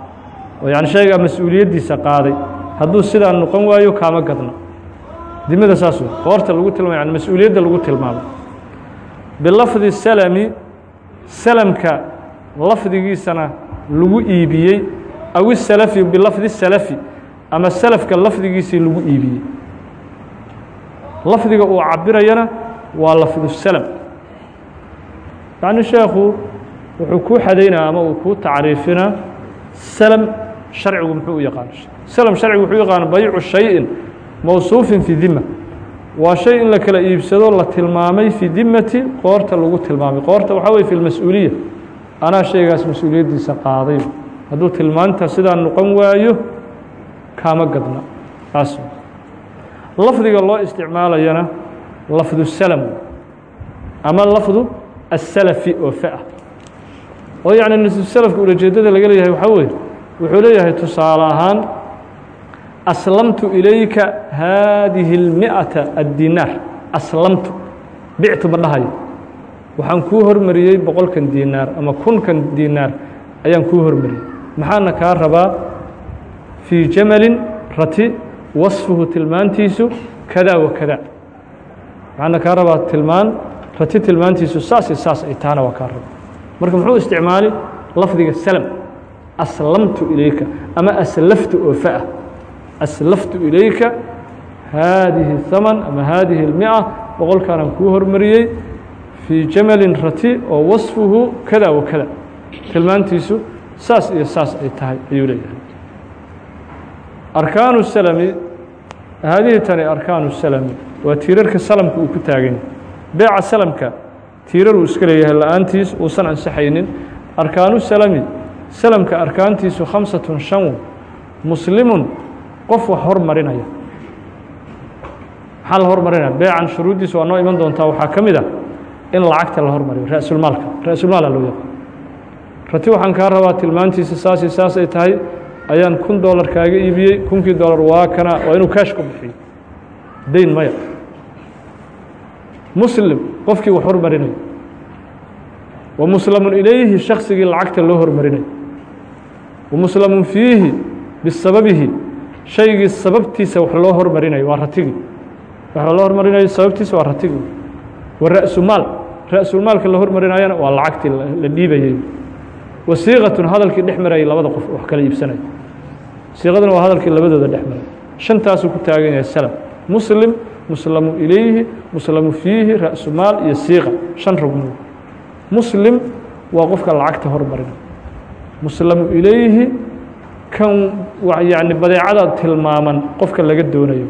Oo yani shaygaa mas'uuliyaddiisa qaaday. Hadduu sidaa noqon waayo kaama gadna. Dimada saas wey qoorta lagu tilmaamay yani mas'uuliyadda lagu tilmaamay. Bilafdi salami salamka lafdigiisana lagu iibiyey. Aw isalafi bilafdi salafi ama salafka lafdigiisii lagu iibiyey lafdiga uu cabirayana waa lafdu salam. Yacni sheekhu wuxuu kuu xadaynaa ama uu kuu tacriifinaa slm sharcigu muxuu u yaqaan. Slm sharcigu wuxuu u yaqaan baycu shayin mawsuufin fi dima waa shay in la kala iibsado la tilmaamay fi dimati qoorta lagu tilmaamay. Qoorta waxaa weye fi lmas-uuliya anaa shaygaas mas'uuliyaddiisa qaaday. Hadduu tilmaanta sidaa noqon waayo kaama gadna. Taas lafdiga loo isticmaalayana lafdu salm ama lafdu asalafi oo fa-ah oo yacni nisfusalafka ulajeedada laga leeyahay waxaa weye wuxuu leeyahay tusaale ahaan aslamtu ilayka haadihi اlmiئata addinaar aslamtu bictu ma dhahayo. Waxaan kuu hormariyey boqolkan dinaar ama kunkan dinaar ayaan kuu hormariyey. Maxaana kaa rabaa fii jamalin rati wasfuhu tilmaantiisu kada wa kada maxaana kaa rabaa tilmaan rati tilmaantiisu saas iyo saas ay tahana waa kaa raba marka muxuu isticmaali lafdiga slm aslamtu ilayka ama aslaftu oo fa-ah aslaftu ilayka haadihi haman ama haadihi اlmiئa boqolkaanaan kuu hormariyey fii jamalin rati oo wasfuhu kada wa kada tilmaantiisu saas iyo saas ay tahay ayuu leeyahay arkaanu salami haadihi tani arkaanu salami waa tiirarka salamka uu ku taagan beeca salamka tiiraruu iska leeyahay la'aantiis uusan ansaxaynin arkaanu salami salamka arkaantiisu khamsatun shan muslimun qof wax hormarinaya maxaa la hormarinaya beecan shuruuddiisa waa noo iman doontaa. Waxaa ka mid a in lacagta la hormariyo ra-sulmaalka ra-sulmaala loo yaqaan. Rati waxaan kaa rabaa tilmaantiisa saasi saas ay tahay ayaan kun dollar kaaga iibiyey kunkii dollar waa kana waa inuu kaash ku bixiyo dayn maya. Muslim qofkii wax hormarinayo wa muslamun ilayhi shaksigii lacagta loo hormarinayo wa muslamun fiihi bisababihi shaygii sababtiisa wax loo hormarinayo waa ratigii. Wax loo hormarinayo sababtiisa waa ratigii. Wa ra-sumaal ra-sulmaalka la hormarinayana waa lacagtii la dhiibayay wa siiqatun hadalkii dhex marayay labada qof wax kala iibsanaya siiqaduna waa hadalkii labadooda dhex maray. Shantaasuu ku taagan yahay salam muslim muslamu ilayhi muslamu fiihi ra-sumaal iyo siiqa shan rugno muslim waa qofka lacagta hormarina. Muslamu ilayhi kan yani badeecada tilmaaman qofka laga doonayo.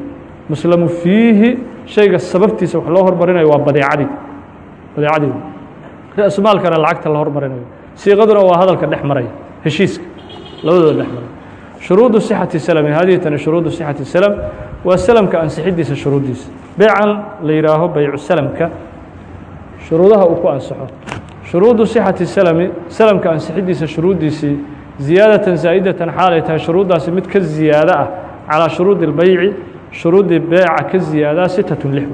Muslamu fiihi shayga sababtiisa wax loo hormarinayo waa badeecadii. Badeecadii. Ra-sumaalkana lacagta la hormarinayo siiqaduna waa hadalka dhex maraya heshiiska labadooda dhex maraya shuruudu sixati slami hadihi tani shuruudu sixati slm waa salamka ansixidiisa shuruuddiisa beecan la yihaaho baycu salamka shuruudaha uu ku ansaxo. Shuruudu sixati salami salamka ansixidiisa shuruuddiisii ziyaadatan zaa'idatan xaalay tahay shuruuddaasi mid ka ziyaado ah calىa shuruudi اlbeyci shuruuddii beeca ka ziyaadaa sitatun lix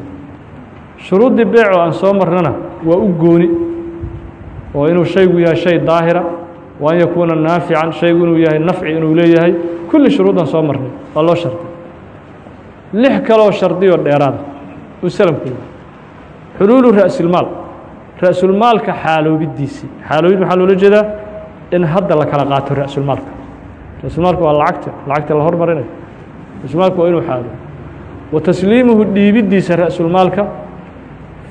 shuruuddii beec oo aan soo marnana waa u gooni oo inuu shaygu yahay shay daahira wa an yakuuna naafican shaygu inuu yahay nafci inuu leeyahay kulli shuruuddan soo marnay waa loo sharday lix kaloo shardiyoo dheeraada uu salamku yahay xuluulu ra'silmaal ra'sulmaalka xaaloobidiisii xaaloobid maxaa loola jeedaa? In hadda la kala qaato ra'sulmaalka. Ra'sulmaalka waa lacagta lacagta la hormarinayo ra'sulmaalka waa inuu xaalo wa tasliimuhu dhiibiddiisa ra'sulmaalka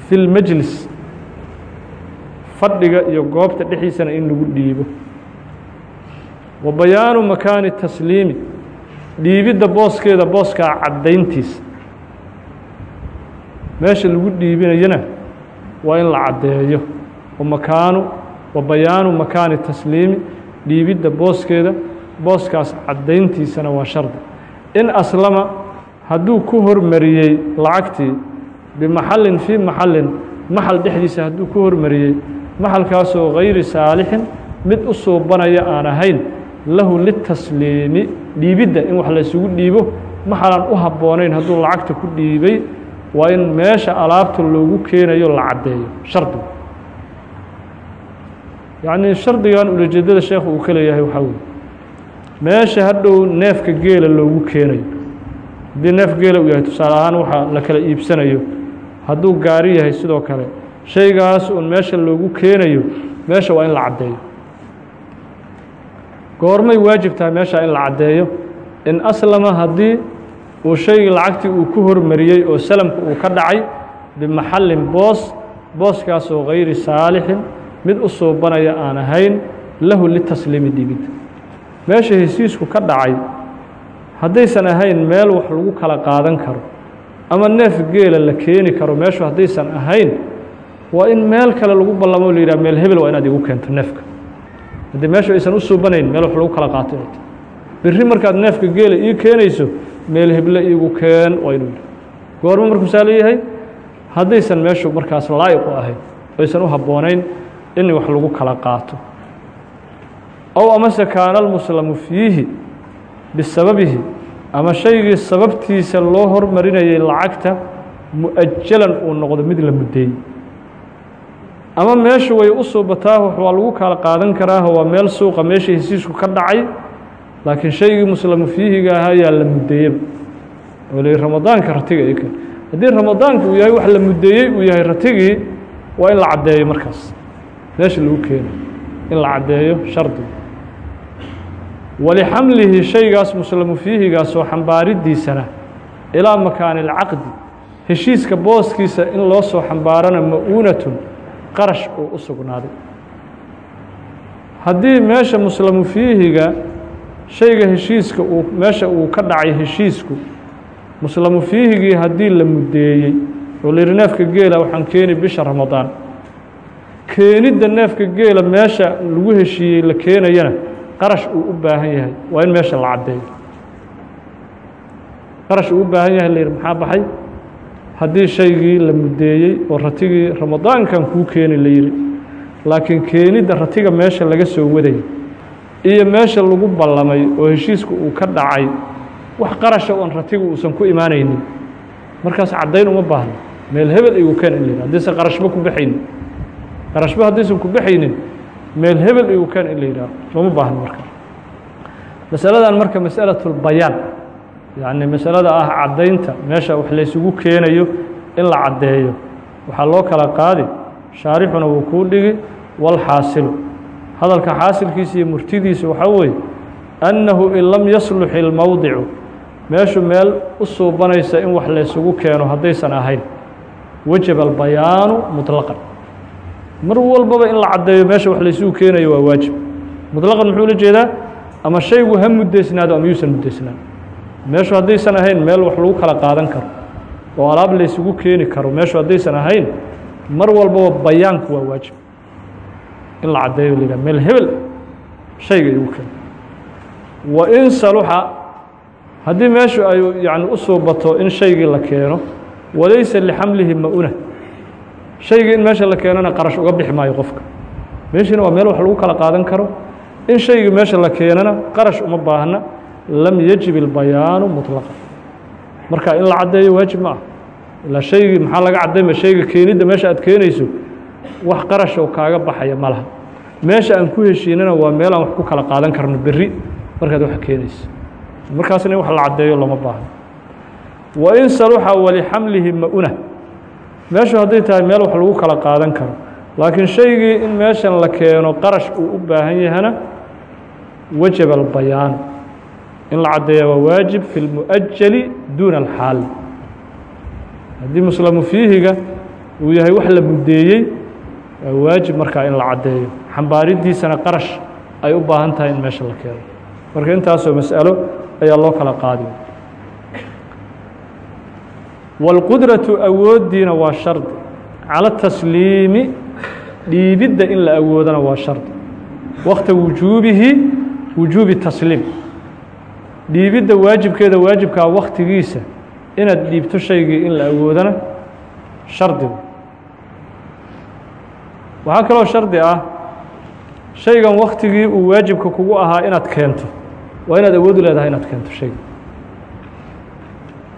fi lmajlis fadhiga iyo goobta dhexdiisana in lagu dhiibo. Wa bayaanu makaani tasliimi dhiibidda booskeeda booskaa caddayntiisa meesha lagu dhiibinayana waa in la caddeeyo. Wa makaanu wa bayaanu makaani tasliimi dhiibidda booskeeda booskaas caddayntiisana waa shardi in aslama hadduu ku hormariyey lacagtii bimaxallin fii maxallin maxal dhexdiisa hadduu ku hormariyey maxalkaasoo gayri saalixin mid u suubanaya aan ahayn lahu litasliimi dhiibidda in wax laysugu dhiibo maxalaan u habboonayn hadduu lacagta ku dhiibay waa in meesha alaabta loogu keenayo la caddeeyo shardiga yacnii shardigan ulajeedada sheekhu uu ka leeyahay waxaa weye meesha hadhow neefka geela loogu keenayo. Haddii neef geela uu yahay tusaale ahaan waxa la kala iibsanayo. Hadduu gaari yahay sidoo kale shaygaas uun meesha loogu keenayo meesha waa in la caddeeyo. Goormay waajib tahay meesha in la caddeeyo. In aslama haddii uu shaygii lacagtii uu ku hormariyey oo salamka uu ka dhacay bimaxallin boos booskaasoo gayri saalixin mid u suubanaya aan ahayn lahu litasliimi dhiibidda meesha heshiisku ka dhacay haddaysan ahayn meel wax lagu kala qaadan karo ama neef geela la keeni karo meeshu haddaysan ahayn waa in meel kale lagu ballamo la yidhah meel hebel waa inaad igu keento neefka. Haddii meeshu aysan u suubanayn meel wax lagu kala qaato ay berri markaad neefka geela ii keenayso meel heble iigu keen waa inuu yidhi. Goormo markuu saa leeyahay haddaysan meeshu markaas laa'iqu ahayn aysan u habboonayn in wax lagu kala qaato. Ow amase kaana almuslamu fiihi bisababihi ama shaygii sababtiisa loo hormarinayay lacagta mu'ajalan uu noqdo mid la muddeeyey ama meeshu way u suubataa waa lagu kala qaadan karaaho waa meel suuqa meesha hesiisku ka dhacay. Laakiin shaygii muslamu fiihiga ahaa yaa la muddeeyeba oo la ramadaanka ratiga i haddii ramadaanka uu yahay wax la muddeeyey uu yahay ratigii waa in la caddeeyo markaas. Meesha lagu keeno in la caddeeyo shardiga walixamlihi shaygaas muslamu fiihigaasoo xambaaridiisana ilaa makaani اlcaqdi heshiiska booskiisa in loo soo xambaarana ma'uunatun qarash uu u sugnaaday. Haddii meesha muslamu fiihiga shayga heshiiska uu meesha uu ka dhacay heshiisku muslamu fiihigii haddii la muddeeyey oo la yidhi neefka geela waxaan keeni bisha ramadaan. Keenidda neefka geela meesha lagu heshiiyey la keenayana qarash uu u baahan yahay waa in meesha la caddeeyo. Qarash uu u baahan yahay la yidhi maxaa baxay haddii shaygii la muddeeyey oo ratigii ramadaankan kuu keeni la yidhi laakiin keenidda ratiga meesha laga soo wadayay iyo meesha lagu ballamay oo heshiisku uu ka dhacay wax qarasha oon ratigu uusan ku imaanaynin. Markaas caddayn uma baahno meel hebel igu keen in la yidhah haddaysan qarashba ku baxaynin qarashba haddaysan ku baxaynin meel hebel igu keen in la yidhaaho looma baahno marka. Masaladan marka masأalaةulbayaan yacni masalada ah caddaynta meesha wax laysugu keenayo in la caddeeyo. Waxaa loo kala qaadi shaarixuna wuu kuu dhigi walxaasilu hadalka xaasilkiisa iyo murtidiisa waxaa weeye annahu in lam yaslux ilmowdicu meeshu meel u suubanaysa in wax laysugu keeno haddaysan ahayn. Wajaba albayaanu muطlaqan mar walbaba in la caddeeyo meesha wax laysugu keenayo waa waajib. Muطlaqan muxuu la jeedaa? Ama shaygu ha muddaysnaado ama yuusan muddaysnaan meeshu haddaysan ahayn meel wax lagu kala qaadan karo oo alaab laysugu keeni karo meeshu haddaysan ahayn mar walbaba bayaanku waa waajib. In la caddeeyo la yidhah meel hebel shayga igu keeno wa in saluxa haddii meeshu ay yani u suubato in shaygii la keeno walaysa lixamlihi ma-una shaygii in meesha la keenona qarash uga bixi maayo qofka. Meeshiina waa meel wax lagu kala qaadan karo. In shaygii meesha la keenana qarash uma baahna lam yajib ilbayaanu muطlaqan marka in la caddeeyo waajib ma ah ilaa shaygii maxaa laga caddayma shayga keenidda meesha aad keenayso? Wax qarasha kaaga baxaya ma laha. Meesha aan ku heshiinana waa meel aan wax ku kala qaadan karno berri. Markaad wax keenayso. Markaasna in wax la caddeeyo lama baahno wa in saluxa walixamlihi ma-una meeshu hadday tahay meel wax lagu kala qaadan karo. Laakiin shaygii in meeshan la keeno qarash uu u baahan yahana wajaba albayaan in la caddeeya waa waajib fi lmu'ajali duuna alxaali haddii muslamu fiihiga uu yahay wax la muddeeyey waa waajib markaa in la caddeeyo xambaaridiisana qarash ay u baahan tahay in meesha la keeno marka intaasoo mas'alo ayaa loo kala qaadi wاlqudraةu awooddiina waa shardi calى tasliimi dhiibidda in la awoodana waa shardi wakta wujuubihi wujuubi tasliim dhiibidda waajibkeeda waajibkaa waktigiisa inaad dhiibto shaygii in la awoodana shardigu waxaa kaloo shardi ah shaygan waktigii uu waajibka kugu ahaa inaad keento. Waa inaad awood u leedahay inaad keento shayga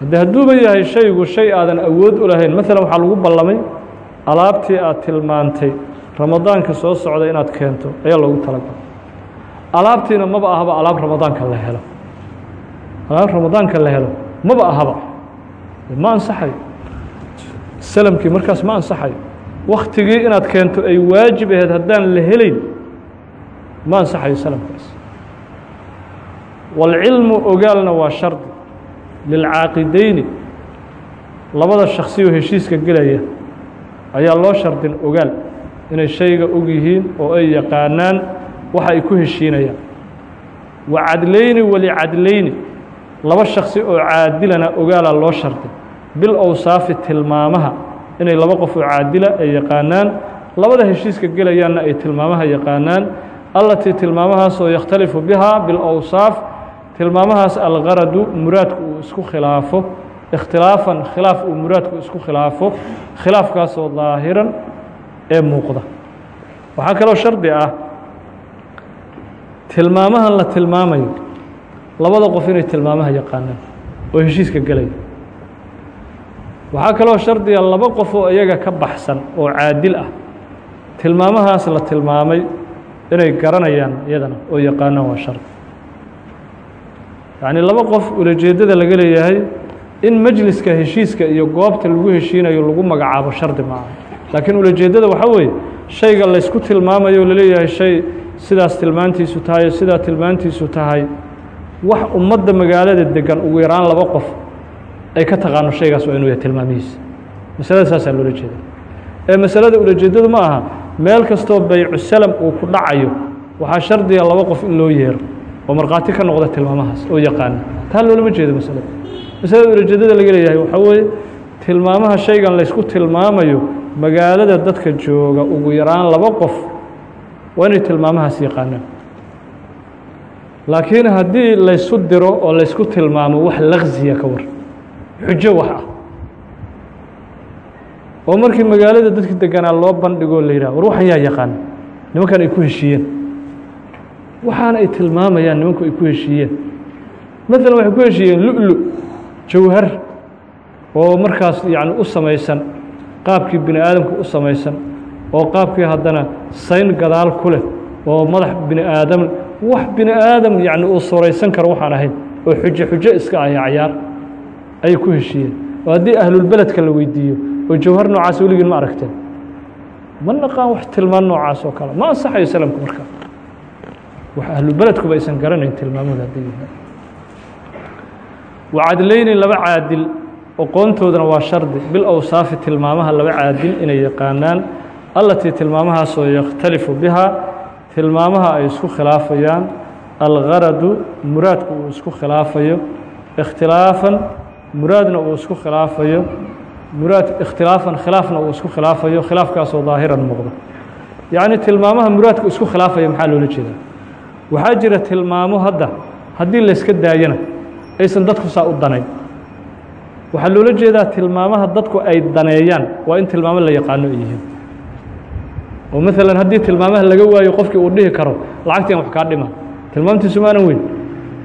haddii hadduuba yahay shaygu shay aadan awood u lahayn maalan waxaa lagu ballamay alaabtii aad tilmaantay ramadaanka soo socda inaad keento ayaa loogu talagalay. Alaabtiina maba ahaba alaab ramadaanka la helo alaab ramadaanka la helo maba ahaba. Ma ansaxayo salamkii markaas ma ansaxayo waktigii inaad keento ay waajib ahayd haddaan la helayn ma ansaxayo salamkaas. Wاlcilmu ogaalna waa shardi. Lilcaaqideyni labada shaksioo heshiiska gelaya ayaa loo shardin ogaal inay shayga og yihiin oo ay yaqaanaan waxa ay ku heshiinayaan. Wa cadlayni walicadlayni laba shaksi oo caadilana ogaala loo sharday bil awsaafi tilmaamaha inay laba qof oo caadila ay yaqaanaan labada heshiiska gelayaanna ay tilmaamaha yaqaanaan. Allatii tilmaamahaasoo yakhtalifu bihaa bilawsaaf tilmaamahaas algaradu muraadku uu isku khilaafo. Ikhtilaafan khilaaf uu muraadku isku khilaafo. Khilaafkaasoo daahiran ee muuqda. Waxaa kaloo shardi ah tilmaamahan la tilmaamayo labada qof inay tilmaamaha yaqaanaan oo heshiiska gelaya waxaa kaloo shardiga laba qof oo iyaga ka baxsan oo caadil ah. Tilmaamahaas la tilmaamay inay garanayaan iyadana oo yaqaanaan waa shardi yacnii laba qof ulajeeddada laga leeyahay in majliska heshiiska iyo goobta lagu heshiinayo lagu magacaabo shardi ma aha laakiin ulajeeddada waxaa weeye shayga laysku tilmaamayo la leeyahay shay sidaas tilmaantiisu tahay o sidaa tilmaantiisu tahay wax ummadda magaalada degan ugu yaraan laba qof ay ka taqaano shaygaas waa inuu yahay tilmaamihiisa. Masalada saasaa loola jeeda ee masalada ulajeeddadu ma aha meel kastoo baycu salam uu ku dhacayo waxaa shardiga laba qof in loo yeero oo markhaati ka noqda tilmaamahaas oo yaqaana taa loolama jeedo masalada. Masalada ulajeeddada laga leeyahay waxaa weeye tilmaamaha shaygan laysku tilmaamayo magaalada dadka jooga ugu yaraan laba qof waa inay tilmaamahaas yaqaanaan laakiin haddii laysu diro oo laysku tilmaamo wax laqsiya ka war xujo wax ah. Oo markii magaalada dadka deganaa loo bandhigoo la yidhah war waxan yaa yaqaana nimankan ay ku heshiiyeen. Waxaana ay tilmaamayaan nimanku ay ku heshiiyeen. Maalan waxay ku heshiiyeen lu-lu jawhar oo markaas yacni u samaysan qaabkii bini aadamka u samaysan oo qaabkii haddana sayn gadaal ku leh oo madax bini aadam wax bini aadam yacni uu suuraysan karo waxaan ahayn oo xujo xujo iska aya cayaar ayay ku heshiiyeen. Oo haddii ahlulbeledka la weydiiyo oo jawhar noocaas weligiin ma aragteen. Ma naqaan wax tilmaan noocaas oo kale? Ma ansaxayo salamka markaa? Wax ahlubeledkuba aysan garanayn tilmaamooda hadday yihiin wacadlayni laba caadil oqoontoodana waa shardi. Bil awsaafi tilmaamaha laba caadil inay yaqaanaan allatii tilmaamahaasoo yakhtalifu bihaa tilmaamaha ay isku khilaafayaan. Algaradu muraadku uu isku khilaafayo. Ikhtilaafan muraadna uu isku khilaafayo. Muraad ikhtilaafan khilaafna uu isku khilaafayo. Khilaafkaasoo daahiran muuqda yacni tilmaamaha muraadku isku khilaafaya maxaa loola jeedaa? Waxaa jira tilmaamo hadda haddii layska daayana aysan dadku saa u danayn. Waxaa loola jeedaa tilmaamaha dadku ay daneeyaan. Waa in tilmaamo la yaqaano yihiin oo maalan haddii tilmaamaha laga waayo qofkii uu dhihi karo lacagtian wax kaa dhima tilmaamtiisu maanan weyn.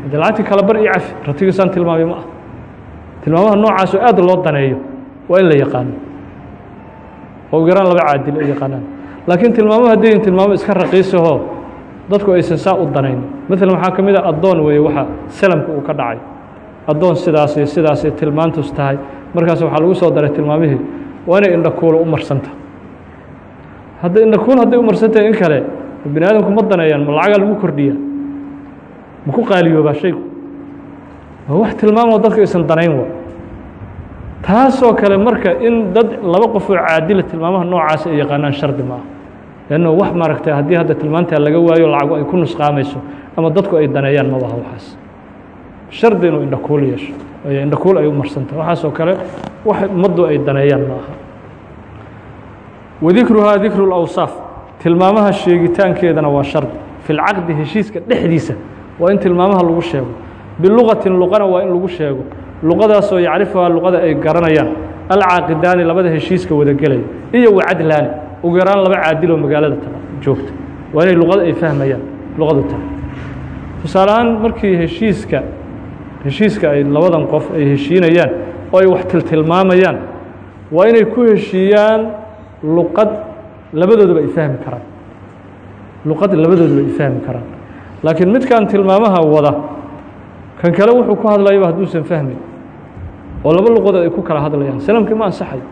Haddii lacagtii kala bar iyo cafi ratigiisaan tilmaamay ma ah tilmaamaha noocaasoo aad loo daneeyo waa in la yaqaano. Oo ugu yaraan laba caadil ay yaqaanaan. Laakiin tilmaamo hadday yihiin tilmaamo iska raqiisahoo dadku aysan saa u danayn. Maalan waxaa ka mid a addoon weeye waxa salamka uu ka dhacay. Addoon sidaas iyo sidaasay tilmaantus tahay. Markaas waxaa lagu soo daray tilmaamihii waa inay indhakuulo u marsanta hadda indhakuul hadday u marsantahay in kale bini aadamku ma daneeyaan ma lacagaa lagu kordhiya ma ku qaaliyoobaa shaygu? Waa wax tilmaamoo dadku aysan danayn wa. Taasoo kale marka in dad laba qof oo caadila tilmaamaha noocaas ay yaqaanaan shardi ma ah leanno wax maaragtay haddii hadda tilmaantaa laga waayo lacagu ay ku nusqaamayso ama dadku ay daneeyaan ma waxaas. Shardi inuu indhakuul yeesho indhakuul ay u marsantah waxaasoo kale wax ummaddu ay daneeyaan ma wadikruhaa dikru اlawsaaf tilmaamaha sheegitaankeedana waa shardi fi lcaqdi heshiiska dhexdiisa waa in tilmaamaha lagu sheego. Bilugatin luqana waa in lagu sheego. Luqadaasoo yacrifuhaa luqada ay garanayaan. Alcaaqidaani labada heshiiska wada gelaya iyo wacadlaani ugu yaraan laba caadiloo magaalada ta joogta waa inay luqada ay fahmayaan. Luqadu tahay tusaale ahaan markii heshiiska heshiiska ay labadan qof ay heshiinayaan oo ay wax tiltilmaamayaan waa inay ku heshiiyaan luqad labadoodaba ay fahmi karaan. Luqad labadoodaba ay fahmi karaan. Laakiin midkan tilmaamaha wada kan kale wuxuu ku hadlayaba hadduusan fahmin. Oo laba luqadood ay ku kala hadlayaan. Salamkii ma ansaxayo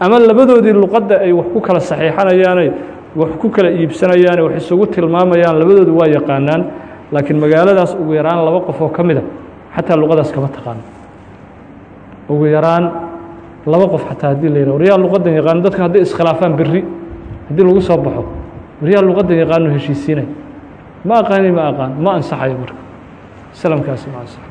ama labadoodii luqadda ay wax ku kala saxiixanayaanay wax ku kala iibsanayaane wax isugu tilmaamayaan labadoodu waa yaqaanaan. Laakiin magaaladaas ugu yaraan laba qof oo ka mida xataa luqadaas kama taqaano ugu yaraan laba qof xataa haddii la yihah waryaa luqadan yaqaano dadka hadday iskhilaafaan berri haddii lagu soo baxo waryaa luqadda yaqaano heshiisiinay. Ma aqaani ma aqaan ma ansaxayo marka. Salamkaasi ma ansaxayo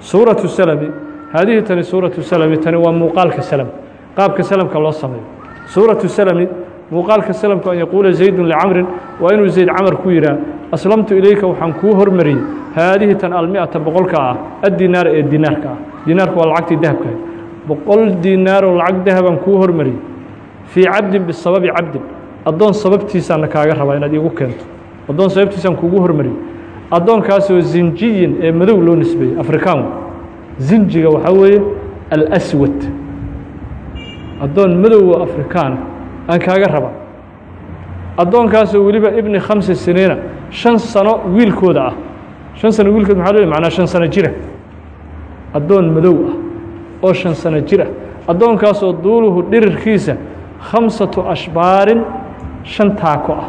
suuratu salami haadihi tani suuratu salami tani waa muuqaalka salam. Qaabka salamka loo sameeyo. Suuratu salami muuqaalka salamku an yaquula zaydun licamrin waa inuu zayd camar ku yidhaah aslamtu ilayka waxaan kuu hormariyey. Haadihi tan almi'ata boqolka ah addinaar ee dinaarka ah. Dinaarku waa lacagtii dahabkahay boqol dinaaroo lacag dahabaan kuu hormariyey fii cabdin bisababi cabdin. Addoon sababtiisaana kaaga rabaa inaad iigu keento. Addoon sababtiisaan kuugu hormariyey addoonkaasoo zinjiyin ee madow loo nisbeeyey afrikaan zinjiga waxaa weeye alaswad. Addoon madowo afrikaana aan kaaga rabaa. Addoonkaasoo weliba ibni khamsi siniina shan sano wiilkooda ah. Shan sano wiilkood maxaa loo macnaa shan sano jira. Addoon madow ah oo shan sano jir ah addoonkaasoo duuluhu dhirirkiisa khamsatu ashbaarin shan taako ah.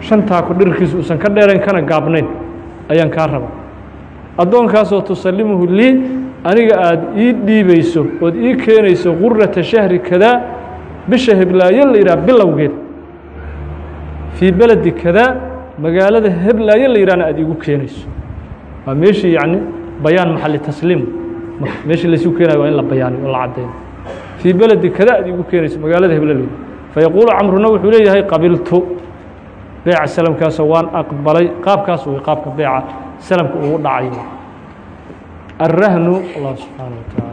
Shan taako dhirirkiisa uusan ka dheerayn kana gaabnayn ayaan kaa rabaa. Addoonkaasoo tusallimuhu lii aniga aada ii dhiibayso ood ii keenayso gurata shahri kadaa bisha heblaayo la yidhaha bilowgeed. Fii beledi kadaa magaalada heblaayo la yidhahna aad iigu keenayso. Waa meeshii yacni bayaan maxalli tasliim meeshii laysu keenayo waa in la bayaaniyo oo la caddeeyo. Fii beledi kadaadi igu keenayso magaalada hebeleley fayaquulu camruna wuxuu leeyahay qabiltu. Beeca salamkaasoo waan aqbalay qaabkaas wey qaabka beeca salamka ugu dhacay. Arrahnu allah subxaana wa taala.